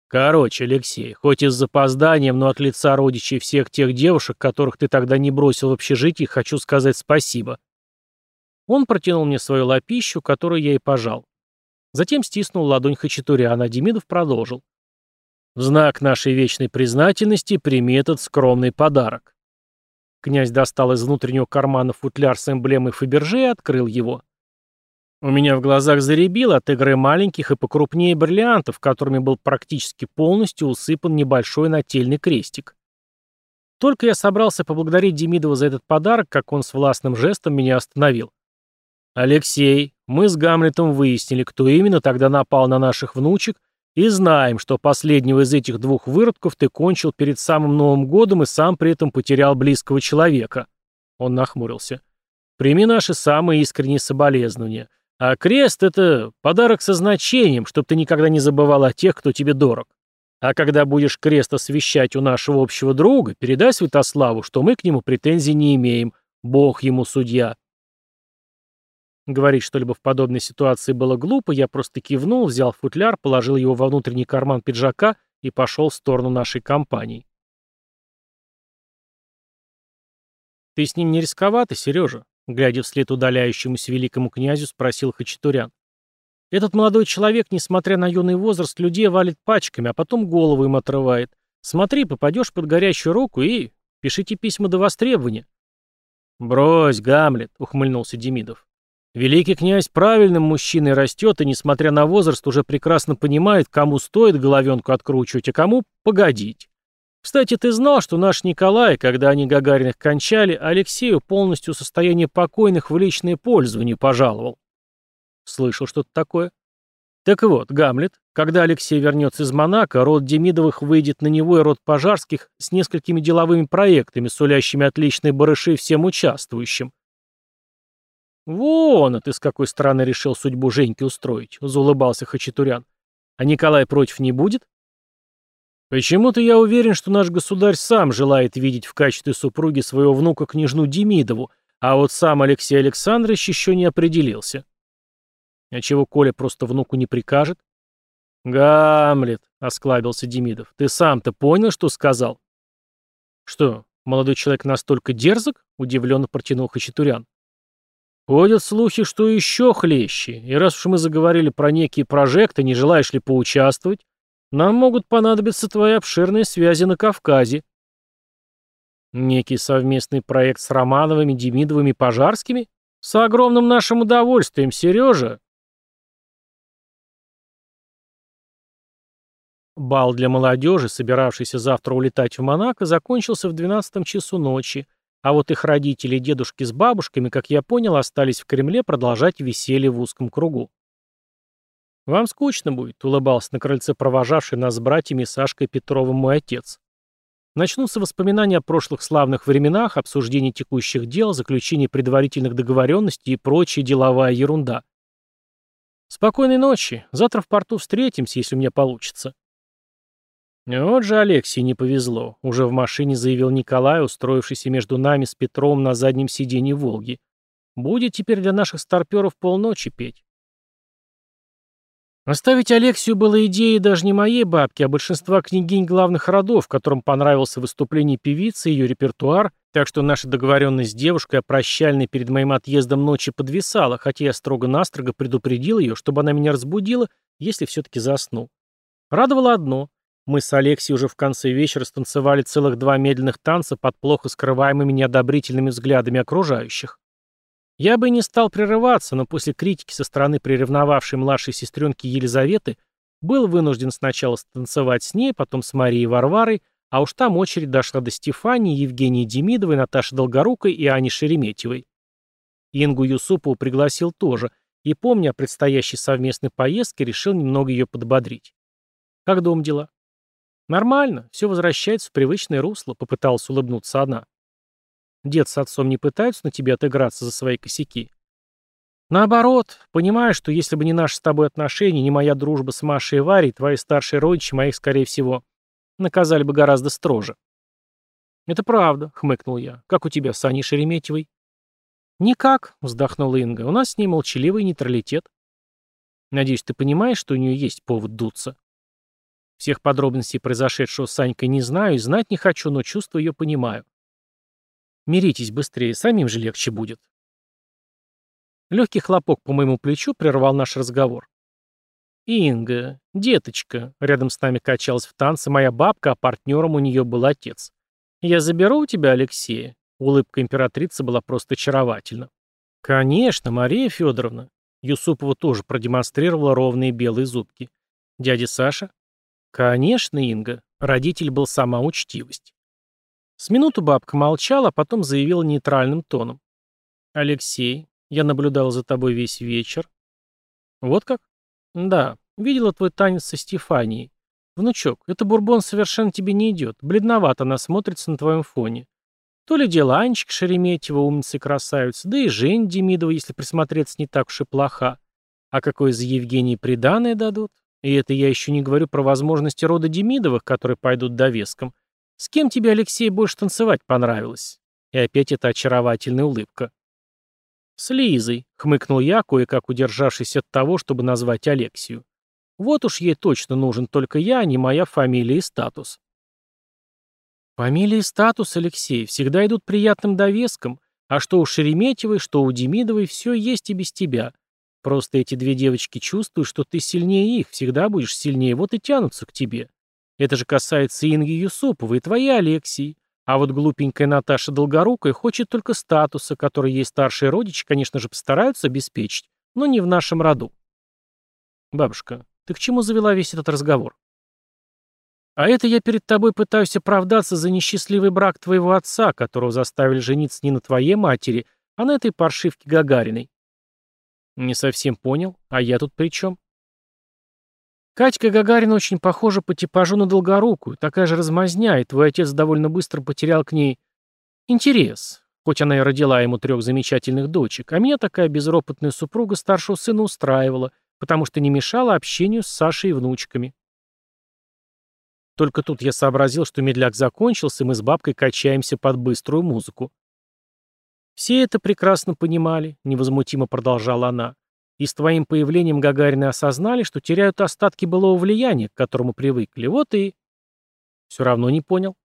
«Короче, Алексей, хоть и с запозданием, но от лица родичей всех тех девушек, которых ты тогда не бросил в общежитии, хочу сказать спасибо». Он протянул мне свою лапищу, которую я и пожал. Затем стиснул ладонь Хачатуряна, а Демидов продолжил. «В знак нашей вечной признательности прими этот скромный подарок». Князь достал из внутреннего кармана футляр с эмблемой Фаберже и открыл его. У меня в глазах заребило от игры маленьких и покрупнее бриллиантов, которыми был практически полностью усыпан небольшой нательный крестик. Только я собрался поблагодарить Демидова за этот подарок, как он с властным жестом меня остановил. «Алексей, мы с Гамлетом выяснили, кто именно тогда напал на наших внучек, и знаем, что последнего из этих двух выродков ты кончил перед самым Новым годом и сам при этом потерял близкого человека». Он нахмурился. «Прими наши самые искренние соболезнования. А крест — это подарок со значением, чтобы ты никогда не забывал о тех, кто тебе дорог. А когда будешь крест освещать у нашего общего друга, передай Святославу, что мы к нему претензий не имеем. Бог ему судья. Говорить что-либо в подобной ситуации было глупо, я просто кивнул, взял футляр, положил его во внутренний карман пиджака и пошел в сторону нашей компании. Ты с ним не рисковатый, Сережа? Глядя вслед удаляющемуся великому князю, спросил Хачатурян. Этот молодой человек, несмотря на юный возраст, людей валит пачками, а потом голову им отрывает. Смотри, попадешь под горячую руку и... Пишите письма до востребования. «Брось, Гамлет», — ухмыльнулся Демидов. «Великий князь правильным мужчиной растет и, несмотря на возраст, уже прекрасно понимает, кому стоит головенку откручивать, а кому погодить. Кстати, ты знал, что наш Николай, когда они Гагариных кончали, Алексею полностью состояние покойных в личное пользование пожаловал?» «Слышал что-то такое?» Так вот, Гамлет, когда Алексей вернется из Монако, род Демидовых выйдет на него и род Пожарских с несколькими деловыми проектами, сулящими отличные барыши всем участвующим. «Вон, а ты с какой стороны решил судьбу Женьки устроить», — заулыбался Хачатурян. «А Николай против не будет?» «Почему-то я уверен, что наш государь сам желает видеть в качестве супруги своего внука княжну Демидову, а вот сам Алексей Александрович еще не определился». А чего Коля просто внуку не прикажет? Гамлет, осклабился Демидов, ты сам-то понял, что сказал? Что, молодой человек настолько дерзок? Удивленно протянул Хачатурян. Ходят слухи, что еще хлеще, и раз уж мы заговорили про некие прожекты, не желаешь ли поучаствовать, нам могут понадобиться твои обширные связи на Кавказе. Некий совместный проект с Романовыми, Демидовыми, Пожарскими? С огромным нашим удовольствием, Сережа, Бал для молодежи, собиравшейся завтра улетать в Монако, закончился в 12 часу ночи, а вот их родители и дедушки с бабушками, как я понял, остались в Кремле продолжать веселье в узком кругу. «Вам скучно будет», — улыбался на крыльце провожавший нас с братьями Сашкой Петровым мой отец. Начнутся воспоминания о прошлых славных временах, обсуждение текущих дел, заключение предварительных договоренностей и прочая деловая ерунда. Спокойной ночи. Завтра в порту встретимся, если у меня получится. Вот же Алексей не повезло. Уже в машине заявил Николай, устроившийся между нами с Петром на заднем сиденье «Волги». Будет теперь для наших старперов полночи петь. Оставить Алексию было идеей даже не моей бабки, а большинства княгинь главных родов, которым понравился выступление певицы и ее репертуар, так что наша договоренность с девушкой о прощальной перед моим отъездом ночи подвисала, хотя я строго-настрого предупредил ее, чтобы она меня разбудила, если все-таки засну. Радовало одно. Мы с Алексией уже в конце вечера станцевали целых два медленных танца под плохо скрываемыми неодобрительными взглядами окружающих. Я бы и не стал прерываться, но после критики со стороны приревновавшей младшей сестренки Елизаветы был вынужден сначала станцевать с ней, потом с Марией Варварой, а уж там очередь дошла до Стефании, Евгении Демидовой, Наташи Долгорукой и Ани Шереметьевой. Ингу Юсупову пригласил тоже, и, помня о предстоящей совместной поездке, решил немного ее подбодрить. «Как дом дела?» «Нормально, все возвращается в привычное русло», — попыталась улыбнуться она. «Дед с отцом не пытаются на тебе отыграться за свои косяки?» «Наоборот, понимаю, что если бы не наши с тобой отношения, не моя дружба с Машей и Варей, твои старшие родичи моих, скорее всего, наказали бы гораздо строже». «Это правда», — хмыкнул я. «Как у тебя с Аней Шереметьевой?» «Никак», — вздохнула Инга. «У нас с ней молчаливый нейтралитет». «Надеюсь, ты понимаешь, что у нее есть повод дуться?» Всех подробностей произошедшего с Санькой не знаю и знать не хочу, но чувство ее понимаю. Миритесь быстрее, самим же легче будет. Легкий хлопок по моему плечу прервал наш разговор. «Инга, деточка», — рядом с нами качалась в танце моя бабка, а партнером у нее был отец. «Я заберу у тебя Алексея». Улыбка императрицы была просто очаровательна. «Конечно, Мария Федоровна». Юсупова тоже продемонстрировала ровные белые зубки. «Дядя Саша?» Конечно, Инга. Родитель был сама учтивость. С минуту бабка молчала, а потом заявила нейтральным тоном. «Алексей, я наблюдал за тобой весь вечер». «Вот как?» «Да, видела твой танец со Стефанией. Внучок, это бурбон совершенно тебе не идет. Бледновато она смотрится на твоем фоне. То ли дело Анечка Шереметьева, умница и красавица, да и Жень Демидова, если присмотреться, не так уж и плоха. А какое за Евгении приданое дадут? И это я еще не говорю про возможности рода Демидовых, которые пойдут довеском. С кем тебе, Алексей, больше танцевать понравилось? И опять эта очаровательная улыбка. «С Лизой», — хмыкнул я, кое-как удержавшись от того, чтобы назвать Алексию. «Вот уж ей точно нужен только я, а не моя фамилия и статус». Фамилия и статус, Алексей, всегда идут приятным довеском, а что у Шереметьевой, что у Демидовой, все есть и без тебя. Просто эти две девочки чувствуют, что ты сильнее их, всегда будешь сильнее, вот и тянутся к тебе. Это же касается Инги Юсуповой и твоей Алексии. А вот глупенькая Наташа Долгорукая хочет только статуса, который ей старшие родичи, конечно же, постараются обеспечить, но не в нашем роду. Бабушка, ты к чему завела весь этот разговор? А это я перед тобой пытаюсь оправдаться за несчастливый брак твоего отца, которого заставили жениться не на твоей матери, а на этой паршивке Гагариной. Не совсем понял. А я тут при чем? Катька Гагарина очень похожа по типажу на Долгорукую, такая же размазня, и твой отец довольно быстро потерял к ней интерес, хоть она и родила ему трех замечательных дочек, а меня такая безропотная супруга старшего сына устраивала, потому что не мешала общению с Сашей и внучками. Только тут я сообразил, что медляк закончился, и мы с бабкой качаемся под быструю музыку. «Все это прекрасно понимали», — невозмутимо продолжала она. «И с твоим появлением Гагарины осознали, что теряют остатки былого влияния, к которому привыкли. Вот и...» «Все равно не понял».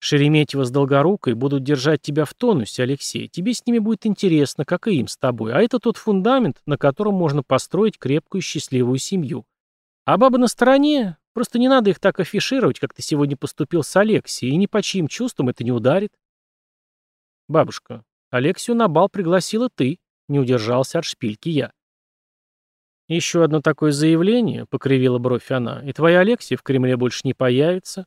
«Шереметьево с Долгорукой будут держать тебя в тонусе, Алексей. Тебе с ними будет интересно, как и им с тобой. А это тот фундамент, на котором можно построить крепкую счастливую семью. А бабы на стороне, просто не надо их так афишировать, как ты сегодня поступил с Алексией, и ни по чьим чувствам это не ударит. «Бабушка, Алексию на бал пригласила ты», — не удержался от шпильки я. «Еще одно такое заявление», — покривила бровь она, — «и твоя Алексия в Кремле больше не появится».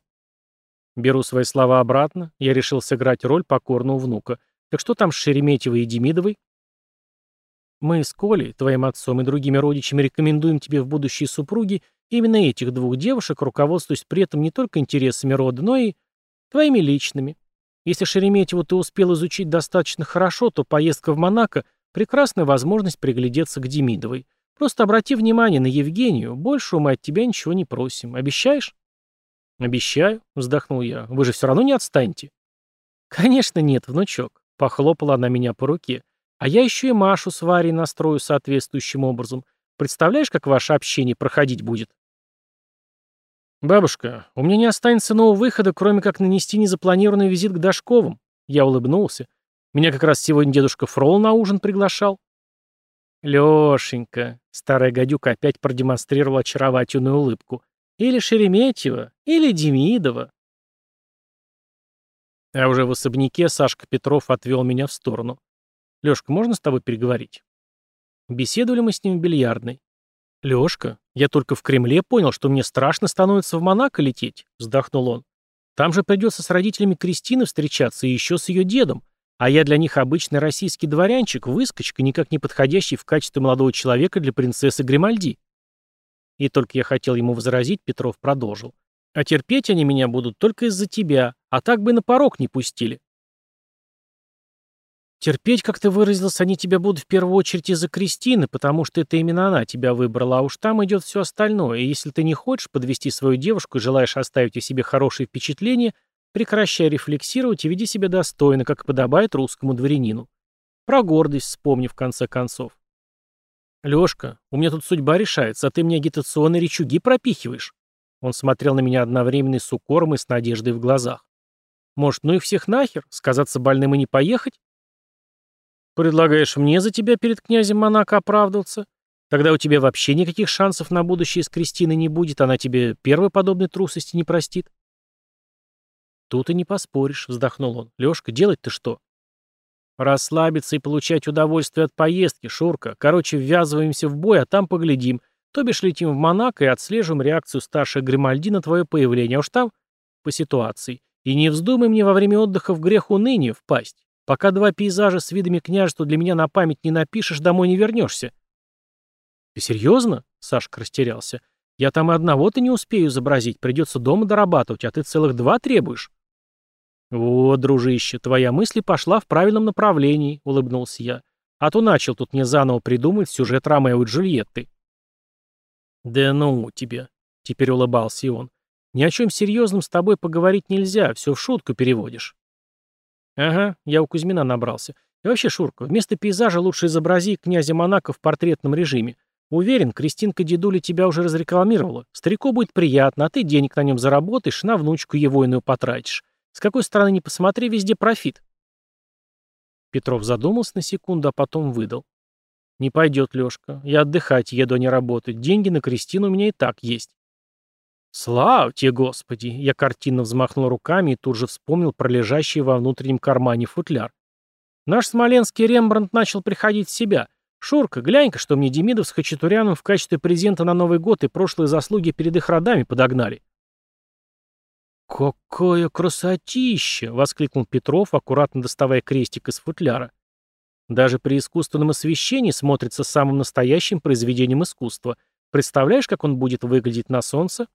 Беру свои слова обратно, я решил сыграть роль покорного внука. Так что там с Шереметьевой и Демидовой? Мы с Колей, твоим отцом и другими родичами рекомендуем тебе в будущие супруги именно этих двух девушек, руководствуясь при этом не только интересами рода, но и твоими личными. Если Шереметьеву ты успел изучить достаточно хорошо, то поездка в Монако – прекрасная возможность приглядеться к Демидовой. Просто обрати внимание на Евгению, больше мы от тебя ничего не просим. Обещаешь? Обещаю, вздохнул я. Вы же все равно не отстанете. Конечно нет, внучок. Похлопала она меня по руке. А я еще и Машу с Варей настрою соответствующим образом. Представляешь, как ваше общение проходить будет? «Бабушка, у меня не останется нового выхода, кроме как нанести незапланированный визит к Дашковым». Я улыбнулся. «Меня как раз сегодня дедушка Фрол на ужин приглашал». «Лешенька», — старая гадюка опять продемонстрировала очаровательную улыбку, «или Шереметьева, или Демидова». А уже в особняке Сашка Петров отвел меня в сторону. «Лешка, можно с тобой переговорить?» Беседовали мы с ним в бильярдной. «Лёшка, я только в Кремле понял, что мне страшно становится в Монако лететь», — вздохнул он. «Там же придется с родителями Кристины встречаться и еще с ее дедом, а я для них обычный российский дворянчик, выскочка, никак не подходящий в качестве молодого человека для принцессы Гримальди». И только я хотел ему возразить, Петров продолжил. «А терпеть они меня будут только из-за тебя, а так бы на порог не пустили». Терпеть, как ты выразился, они тебя будут в первую очередь из-за Кристины, потому что это именно она тебя выбрала, а уж там идет все остальное, и если ты не хочешь подвести свою девушку и желаешь оставить о себе хорошее впечатление, прекращай рефлексировать и веди себя достойно, как подобает русскому дворянину. Про гордость вспомни в конце концов. «Лёшка, у меня тут судьба решается, а ты мне агитационные речуги пропихиваешь». Он смотрел на меня одновременно с укором и с надеждой в глазах. «Может, ну их всех нахер? Сказаться больным и не поехать?» Предлагаешь мне за тебя перед князем Монако оправдываться? Тогда у тебя вообще никаких шансов на будущее с Кристиной не будет, она тебе первой подобной трусости не простит. Тут и не поспоришь, вздохнул он. Лёшка, делать-то что? Расслабиться и получать удовольствие от поездки, Шурка. Короче, ввязываемся в бой, а там поглядим. То бишь летим в Монако и отслеживаем реакцию старшей Гримальди на твое появление, а уж там по ситуации. И не вздумай мне во время отдыха в грех уныния впасть. Пока два пейзажа с видами княжества для меня на память не напишешь, домой не вернешься. Ты серьезно? Сашка растерялся. Я там и одного-то не успею изобразить, придется дома дорабатывать, а ты целых два требуешь. Вот, дружище, твоя мысль пошла в правильном направлении, улыбнулся я. А то начал тут мне заново придумать сюжет Ромео и Джульетты. Да ну тебе, теперь улыбался и он. Ни о чем серьезном с тобой поговорить нельзя, все в шутку переводишь. Ага, я у Кузьмина набрался. И вообще, Шурка, вместо пейзажа лучше изобрази князя Монако в портретном режиме. Уверен, Кристинка дедуля тебя уже разрекламировала. Старику будет приятно, а ты денег на нем заработаешь, на внучку его иную потратишь. С какой стороны не посмотри, везде профит. Петров задумался на секунду, а потом выдал. «Не пойдет, Лешка. Я отдыхать еду, а не работать. Деньги на Кристину у меня и так есть». «Слава тебе, Господи!» Я картинно взмахнул руками и тут же вспомнил про лежащий во внутреннем кармане футляр. Наш смоленский Рембрандт начал приходить в себя. Шурка, глянь-ка, что мне Демидов с Хачатуряном в качестве презента на Новый год и прошлые заслуги перед их родами подогнали. «Какое красотища!» — воскликнул Петров, аккуратно доставая крестик из футляра. «Даже при искусственном освещении смотрится самым настоящим произведением искусства. Представляешь, как он будет выглядеть на солнце?»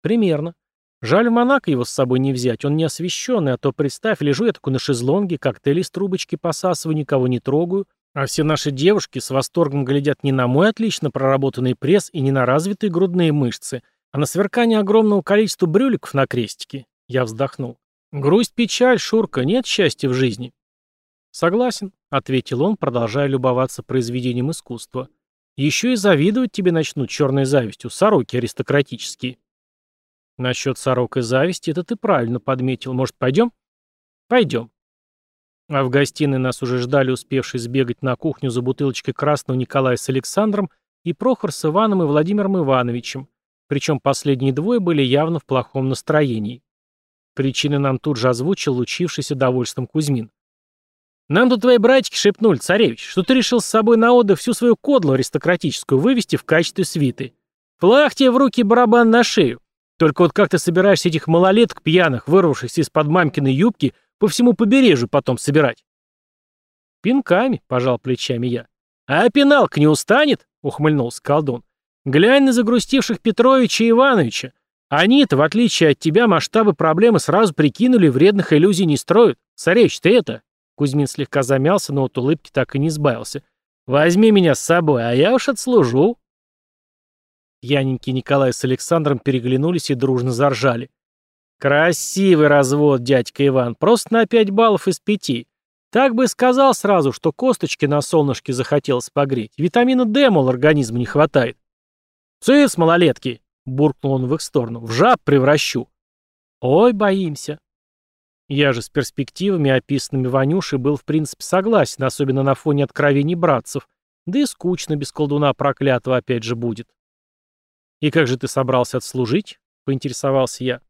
«Примерно. Жаль, в Монако его с собой не взять, он не освещенный, а то, представь, лежу я такой на шезлонге, коктейли из трубочки посасываю, никого не трогаю, а все наши девушки с восторгом глядят не на мой отлично проработанный пресс и не на развитые грудные мышцы, а на сверкание огромного количества брюликов на крестике. Я вздохнул. Грусть, печаль, Шурка, нет счастья в жизни. Согласен, ответил он, продолжая любоваться произведением искусства. Еще и завидовать тебе начнут черной завистью, сороки аристократические. Насчет сорок и зависти это ты правильно подметил. Может, пойдем? Пойдем. А в гостиной нас уже ждали успевшие сбегать на кухню за бутылочкой красного Николая с Александром и Прохор с Иваном и Владимиром Ивановичем, причем последние двое были явно в плохом настроении. Причины нам тут же озвучил лучившийся довольством Кузьмин. «Нам тут твои братики шепнули, царевич, что ты решил с собой на отдых всю свою кодлу аристократическую вывести в качестве свиты. Флаг тебе в руки барабан на шею. Только вот как ты собираешься этих малолеток пьяных, вырвавшихся из-под мамкиной юбки, по всему побережью потом собирать?» «Пинками», — пожал плечами я. «А пеналка не устанет?» — ухмыльнулся колдун. Глянь на загрустивших Петровича и Ивановича. Они-то, в отличие от тебя, масштабы проблемы сразу прикинули, вредных иллюзий не строят. Царевич, ты это...» Кузьмин слегка замялся, но от улыбки так и не избавился. «Возьми меня с собой, а я уж отслужу». Яненький Николай с Александром переглянулись и дружно заржали. «Красивый развод, дядька Иван, просто на пять баллов из пяти. Так бы сказал сразу, что косточки на солнышке захотелось погреть. Витамина D, мол, организма не хватает. «Цыц, малолетки!» — буркнул он в их сторону. «В жаб превращу!» «Ой, боимся!» Я же с перспективами, описанными Ванюшей, был в принципе согласен, особенно на фоне откровений братцев. Да и скучно без колдуна проклятого опять же будет. «И как же ты собрался отслужить?» — поинтересовался я.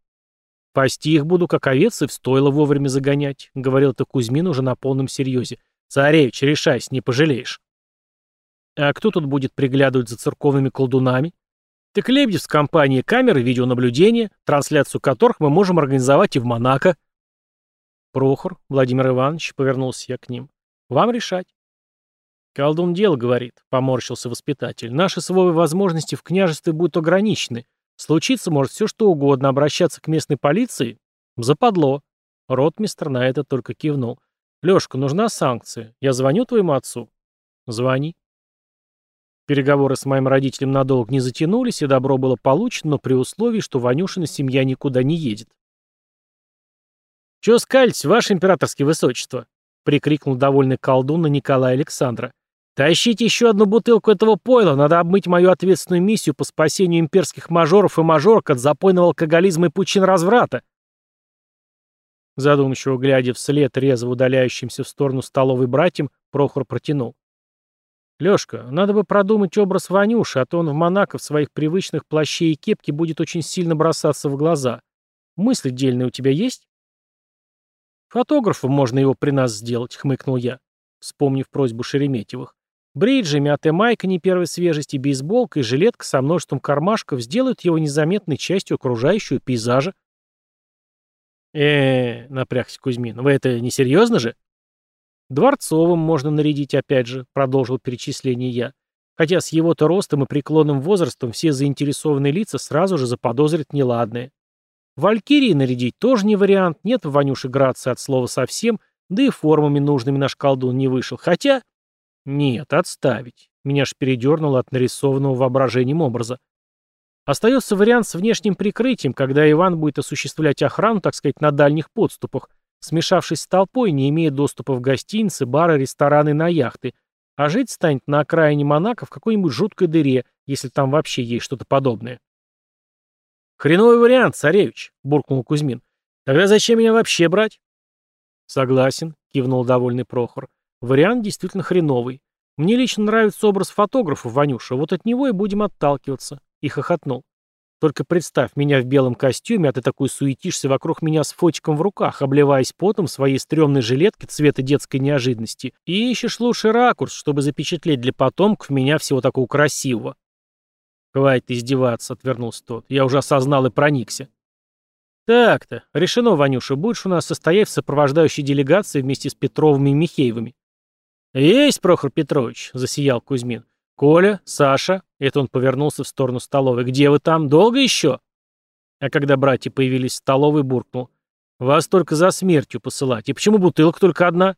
«Пасти их буду, как овец, и в стойло вовремя загонять», — говорил-то Кузьмин уже на полном серьезе. «Царевич, решайся, не пожалеешь». «А кто тут будет приглядывать за церковными колдунами?» Так Лебедев с компанией камеры видеонаблюдения, трансляцию которых мы можем организовать и в Монако. Прохор, Владимир Иванович, повернулся я к ним. Вам решать. Колдун дело говорит, поморщился воспитатель. Наши свовые возможности в княжестве будут ограничены. Случиться может все что угодно, обращаться к местной полиции западло. Ротмистр на это только кивнул. Лешка, нужна санкция. Я звоню твоему отцу? Звони. Переговоры с моим родителем надолго не затянулись, и добро было получено, но при условии, что Ванюшина семья никуда не едет. «Чё скальтесь, ваше императорское высочество?» — прикрикнул довольный колдун на Николая Александра. «Тащите еще одну бутылку этого пойла, надо обмыть мою ответственную миссию по спасению имперских мажоров и мажорок от запойного алкоголизма и пучин разврата». Задумчиво глядя вслед резво удаляющимся в сторону столовой братьям, Прохор протянул. «Лёшка, надо бы продумать образ Ванюши, а то он в Монако в своих привычных плаще и кепке будет очень сильно бросаться в глаза. Мысли дельные у тебя есть?» «Фотографом можно его при нас сделать», — хмыкнул я, вспомнив просьбу Шереметьевых. «Бриджи, мятая майка не первой свежести, бейсболка и жилетка со множеством кармашков сделают его незаметной частью окружающего пейзажа». «Э-э-э», напрягся Кузьмин, — «вы это не серьезно же?» Дворцовым можно нарядить опять же, продолжил перечисление я. Хотя с его-то ростом и преклонным возрастом все заинтересованные лица сразу же заподозрят неладное. Валькирии нарядить тоже не вариант, нет в Ванюше грации от слова совсем, да и формами нужными наш колдун не вышел. Хотя... Нет, отставить. Меня ж передернуло от нарисованного воображением образа. Остается вариант с внешним прикрытием, когда Иван будет осуществлять охрану, так сказать, на дальних подступах, смешавшись с толпой, не имея доступа в гостиницы, бары, рестораны, на яхты, а жить станет на окраине Монако в какой-нибудь жуткой дыре, если там вообще есть что-то подобное. «Хреновый вариант, царевич», — буркнул Кузьмин. Тогда зачем меня вообще брать? Согласен, кивнул довольный Прохор. Вариант действительно хреновый. Мне лично нравится образ фотографа, Ванюша, вот от него и будем отталкиваться. И хохотнул. Только представь, меня в белом костюме, а ты такой суетишься вокруг меня с фотиком в руках, обливаясь потом своей стрёмной жилетке цвета детской неожиданности, и ищешь лучший ракурс, чтобы запечатлеть для потомков меня всего такого красивого. «Хватит издеваться», — отвернулся тот. «Я уже осознал и проникся». «Так-то. Решено, Ванюша. Будешь у нас состоять в сопровождающей делегации вместе с Петровыми и Михеевыми». «Есть, Прохор Петрович», — засиял Кузьмин. «Коля, Саша, это он повернулся в сторону столовой. «Где вы там? Долго еще?» А когда братья появились в столовой, буркнул. «Вас только за смертью посылать. И почему бутылка только одна?»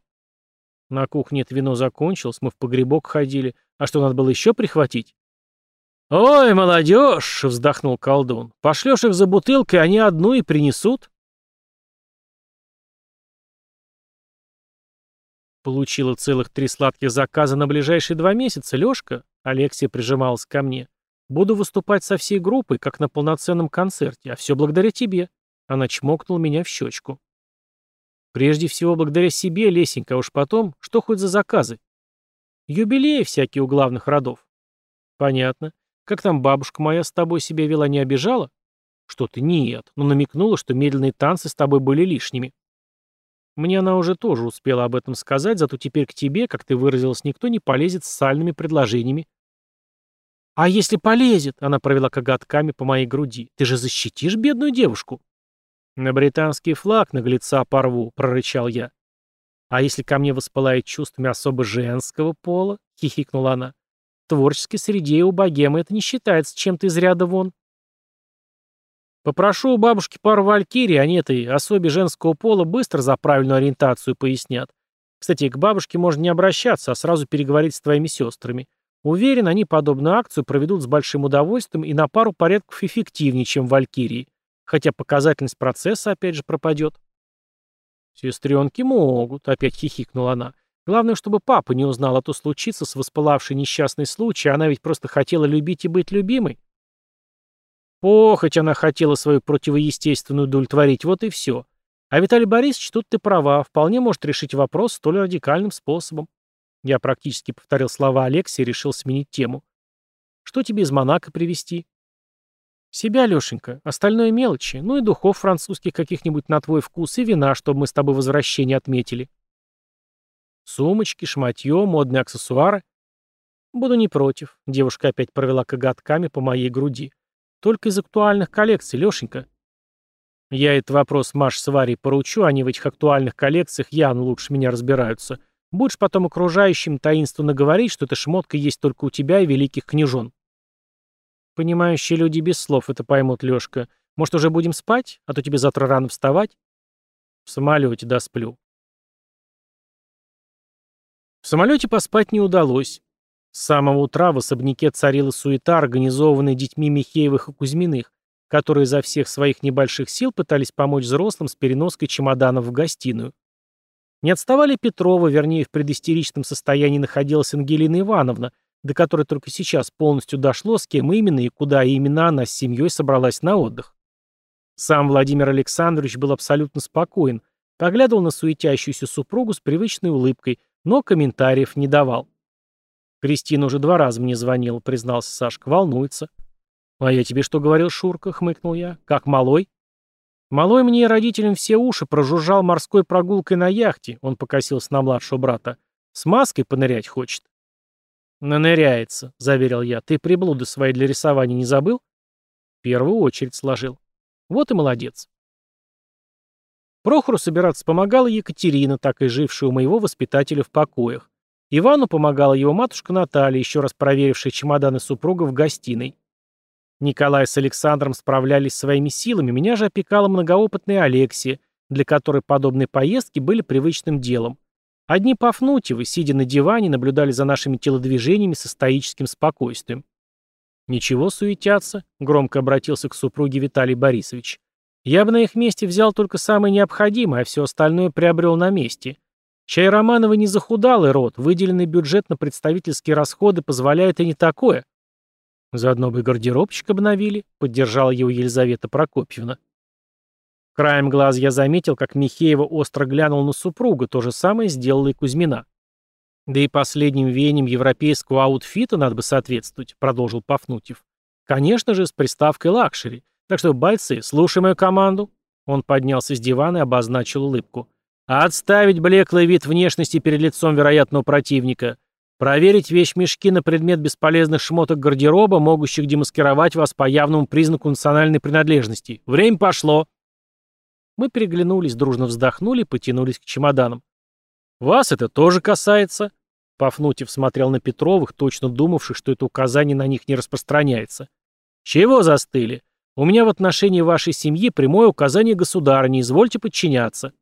На кухне это вино закончилось, мы в погребок ходили. А что, надо было еще прихватить? «Ой, молодежь!» — вздохнул колдун. «Пошлешь их за бутылкой, они одну и принесут». Получила целых три сладких заказа на ближайшие два месяца, Лёшка. Алексия прижималась ко мне. Буду выступать со всей группой, как на полноценном концерте, а все благодаря тебе. Она чмокнула меня в щечку. Прежде всего благодаря себе, Лесенька, а уж потом, что хоть за заказы? Юбилеи всякие у главных родов. Понятно. Как там бабушка моя с тобой себя вела, не обижала? Что ты, нет, но намекнула, что медленные танцы с тобой были лишними. Мне она уже тоже успела об этом сказать, зато теперь к тебе, как ты выразилась, никто не полезет с сальными предложениями. «А если полезет?» — она провела коготками по моей груди. «Ты же защитишь бедную девушку?» «На британский флаг наглеца порву», — прорычал я. «А если ко мне воспылает чувствами особо женского пола?» — хихикнула она. «В творческой среде у богемы это не считается чем-то из ряда вон». Попрошу у бабушки пару валькирий, они этой особе женского пола быстро за правильную ориентацию пояснят. Кстати, к бабушке можно не обращаться, а сразу переговорить с твоими сестрами. Уверен, они подобную акцию проведут с большим удовольствием и на пару порядков эффективнее, чем валькирии. Хотя показательность процесса опять же пропадет. «Сестренки могут», — опять хихикнула она. «Главное, чтобы папа не узнал, а то случится с воспылавшей несчастный случай, она ведь просто хотела любить и быть любимой». Похоть она хотела свою противоестественную удовлетворить, вот и все. А Виталий Борисович, тут ты права, вполне может решить вопрос столь радикальным способом. Я практически повторил слова Алексея и решил сменить тему. Что тебе из Монако привезти? Себя, Лешенька. Остальное мелочи. Ну и духов французских каких-нибудь на твой вкус и вина, чтобы мы с тобой возвращение отметили. Сумочки, шматье, модные аксессуары. Буду не против. Девушка опять провела коготками по моей груди. Только из актуальных коллекций, Лешенька. Я этот вопрос Маш с Варей поручу, они в этих актуальных коллекциях явно лучше меня разбираются. Будешь потом окружающим таинственно говорить, что эта шмотка есть только у тебя и великих княжон. Понимающие люди без слов это поймут, Лешка. Может, уже будем спать? А то тебе завтра рано вставать. В самолете досплю. В самолете поспать не удалось. С самого утра в особняке царила суета, организованная детьми Михеевых и Кузьминых, которые изо всех своих небольших сил пытались помочь взрослым с переноской чемоданов в гостиную. Не отставали Петрова, вернее, в предистеричном состоянии находилась Ангелина Ивановна, до которой только сейчас полностью дошло, с кем именно и куда именно она с семьей собралась на отдых. Сам Владимир Александрович был абсолютно спокоен, поглядывал на суетящуюся супругу с привычной улыбкой, но комментариев не давал. «Кристина уже два раза мне звонила», — признался Сашка. «Волнуется». «А я тебе что говорил, Шурка?» — хмыкнул я. «Как малой?» «Малой мне и родителям все уши прожужжал морской прогулкой на яхте», — он покосился на младшего брата. «С маской понырять хочет». «Наныряется», — заверил я. «Ты приблуды свои для рисования не забыл?» «Первую очередь сложил». «Вот и молодец». Прохору собираться помогала Екатерина, так и жившая у моего воспитателя в покоях. Ивану помогала его матушка Наталья, еще раз проверившая чемоданы супруга в гостиной. Николай с Александром справлялись своими силами, меня же опекала многоопытная Алексия, для которой подобные поездки были привычным делом. Одни Пафнутьевы, сидя на диване, наблюдали за нашими телодвижениями со стоическим спокойствием. «Ничего суетятся», — громко обратился к супруге Виталий Борисович. «Я бы на их месте взял только самое необходимое, а все остальное приобрел на месте. Чай Романовой не захудалый род, выделенный бюджет на представительские расходы позволяет и не такое. Заодно бы гардеробчик обновили, поддержала его Елизавета Прокопьевна. Краем глаз я заметил, как Михеева остро глянул на супруга, то же самое сделала и Кузьмина. Да и последним веянием европейского аутфита надо бы соответствовать, продолжил Пафнутьев. Конечно же, с приставкой лакшери. Так что, бойцы, слушай мою команду. Он поднялся с дивана и обозначил улыбку. Отставить блеклый вид внешности перед лицом вероятного противника. Проверить вещмешки на предмет бесполезных шмоток гардероба, могущих демаскировать вас по явному признаку национальной принадлежности. Время пошло. Мы переглянулись, дружно вздохнули потянулись к чемоданам. «Вас это тоже касается?» Пафнутьев смотрел на Петровых, точно думавших, что это указание на них не распространяется. «Чего застыли? У меня в отношении вашей семьи прямое указание государыни, извольте подчиняться».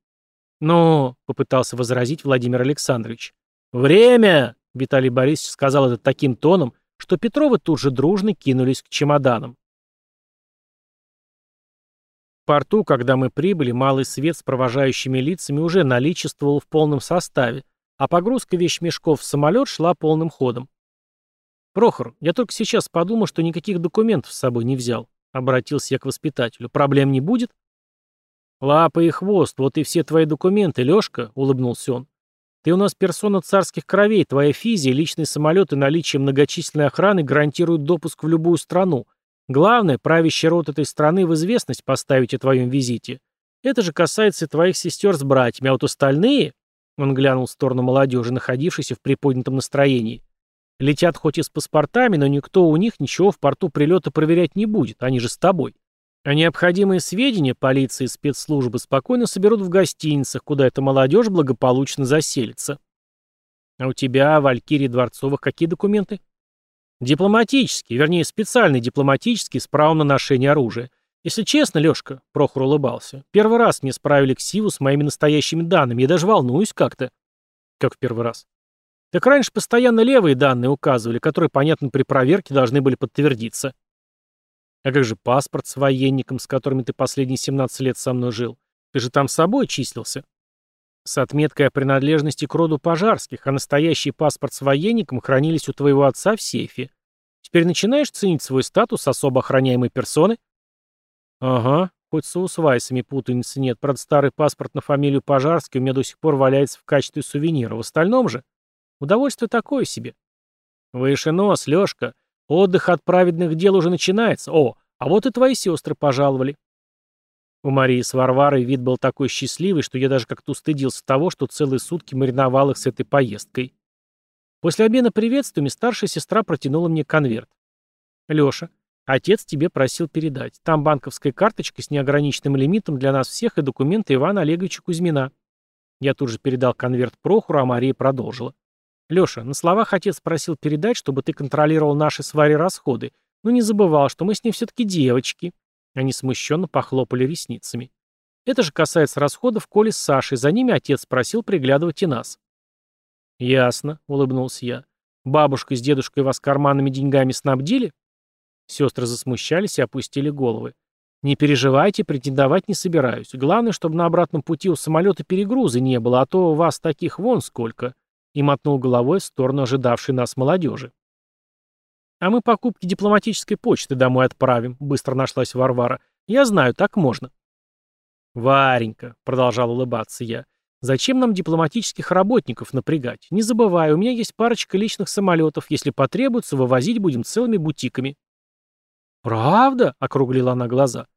«Ну», — попытался возразить Владимир Александрович. «Время!» — Виталий Борисович сказал это таким тоном, что Петровы тут же дружно кинулись к чемоданам. В порту, когда мы прибыли, малый свет с провожающими лицами уже наличествовал в полном составе, а погрузка вещмешков в самолет шла полным ходом. «Прохор, я только сейчас подумал, что никаких документов с собой не взял», — обратился я к воспитателю. «Проблем не будет?» «Лапа и хвост, вот и все твои документы, Лёшка», — улыбнулся он. «Ты у нас персона царских кровей, твоя физия, личный самолет и наличие многочисленной охраны гарантируют допуск в любую страну, Главное, правящий род этой страны в известность поставить о твоем визите. Это же касается твоих сестер с братьями, а вот остальные...» Он глянул в сторону молодежи, находившейся в приподнятом настроении. «Летят хоть и с паспортами, но никто у них ничего в порту прилета проверять не будет, они же с тобой. А необходимые сведения полиции и спецслужбы спокойно соберут в гостиницах, куда эта молодежь благополучно заселится. А у тебя, Валькирии Дворцовых, какие документы?» Дипломатический, вернее, специальный дипломатический с правом на ношение оружия. Если честно, Лёшка, Прохор улыбался, первый раз мне справили ксиву с моими настоящими данными, я даже волнуюсь как-то. Как в первый раз? Так раньше постоянно левые данные указывали, которые, понятно, при проверке должны были подтвердиться. А как же паспорт с военником, с которыми ты последние 17 лет со мной жил? Ты же там с собой числился. С отметкой о принадлежности к роду пожарских, а настоящий паспорт с военником хранились у твоего отца в сейфе. Теперь начинаешь ценить свой статус особо охраняемой персоны? Ага, хоть с усвайсами путаницы нет. Правда, старый паспорт на фамилию Пожарский у меня до сих пор валяется в качестве сувенира. В остальном же удовольствие такое себе. Выше нос, Лёшка. Отдых от праведных дел уже начинается. О, а вот и твои сестры пожаловали. У Марии с Варварой вид был такой счастливый, что я даже как-то устыдился того, что целые сутки мариновал их с этой поездкой. После обмена приветствиями старшая сестра протянула мне конверт. «Леша, отец тебе просил передать. Там банковская карточка с неограниченным лимитом для нас всех и документы Ивана Олеговича Кузьмина». Я тут же передал конверт Прохору, а Мария продолжила. «Леша, на словах отец просил передать, чтобы ты контролировал наши с расходы, но не забывал, что мы с ней все-таки девочки». Они смущенно похлопали ресницами. Это же касается расходов Коли с Сашей. За ними отец просил приглядывать и нас. «Ясно», — улыбнулся я. «Бабушка с дедушкой вас карманными деньгами снабдили?» Сестры засмущались и опустили головы. «Не переживайте, претендовать не собираюсь. Главное, чтобы на обратном пути у самолета перегруза не было, а то вас таких вон сколько», и мотнул головой в сторону ожидавшей нас молодежи. «А мы покупки дипломатической почты домой отправим», — быстро нашлась Варвара. «Я знаю, так можно». «Варенька», — продолжал улыбаться я, — «зачем нам дипломатических работников напрягать? Не забывай, у меня есть парочка личных самолетов. Если потребуется, вывозить будем целыми бутиками». «Правда?» — округлила она глаза.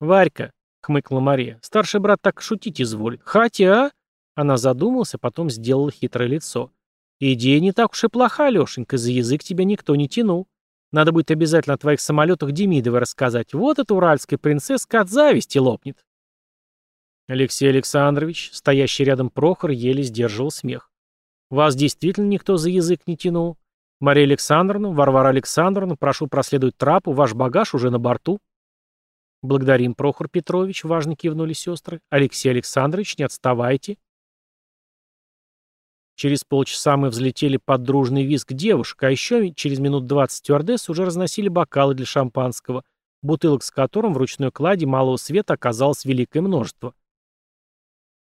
«Варька», — хмыкнула Мария, — «старший брат так шутить изволит. Хотя...» Она задумалась, а потом сделала хитрое лицо. Идея не так уж и плоха, Лешенька, за язык тебя никто не тянул. Надо будет обязательно о твоих самолетах Демидовой рассказать. Вот эта уральская принцесска от зависти лопнет. Алексей Александрович, стоящий рядом Прохор, еле сдерживал смех. Вас действительно никто за язык не тянул? Мария Александровна, Варвара Александровна, прошу проследовать трапу, ваш багаж уже на борту. Благодарим, Прохор Петрович, важно кивнули сестры. Алексей Александрович, не отставайте. Через полчаса мы взлетели под дружный визг девушек, а еще через минут двадцать стюардессы уже разносили бокалы для шампанского, бутылок с которым в ручной кладе малого света оказалось великое множество.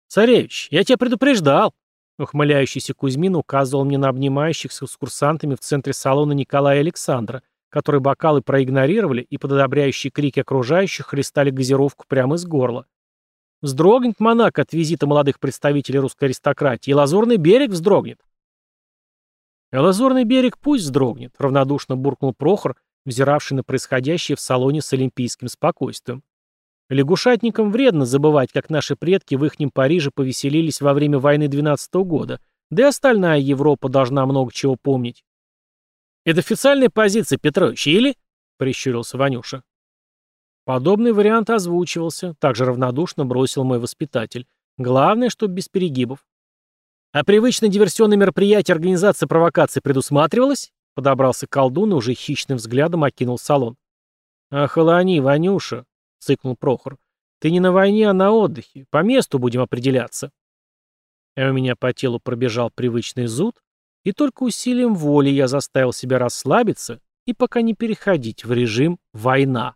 «Царевич, я тебя предупреждал!» Ухмыляющийся Кузьмин указывал мне на обнимающихся с курсантами в центре салона Николая Александра, которые бокалы проигнорировали и под одобряющие крики окружающих хлестали газировку прямо из горла. Вздрогнет Монако от визита молодых представителей русской аристократии, и Лазурный берег вздрогнет. А Лазурный берег пусть вздрогнет, равнодушно буркнул Прохор, взиравший на происходящее в салоне с олимпийским спокойствием. Лягушатникам вредно забывать, как наши предки в ихнем Париже повеселились во время войны 12 -го года, да и остальная Европа должна много чего помнить. «Это официальная позиция, Петрович, или?» — прищурился Ванюша. Подобный вариант озвучивался, также равнодушно бросил мой воспитатель. Главное, чтобы без перегибов. А привычное диверсионное мероприятие организации провокации предусматривалось? Подобрался колдун и уже хищным взглядом окинул салон. «Охолони, Ванюша», — цыкнул Прохор. «Ты не на войне, а на отдыхе. По месту будем определяться». А у меня по телу пробежал привычный зуд, и только усилием воли я заставил себя расслабиться и пока не переходить в режим «война».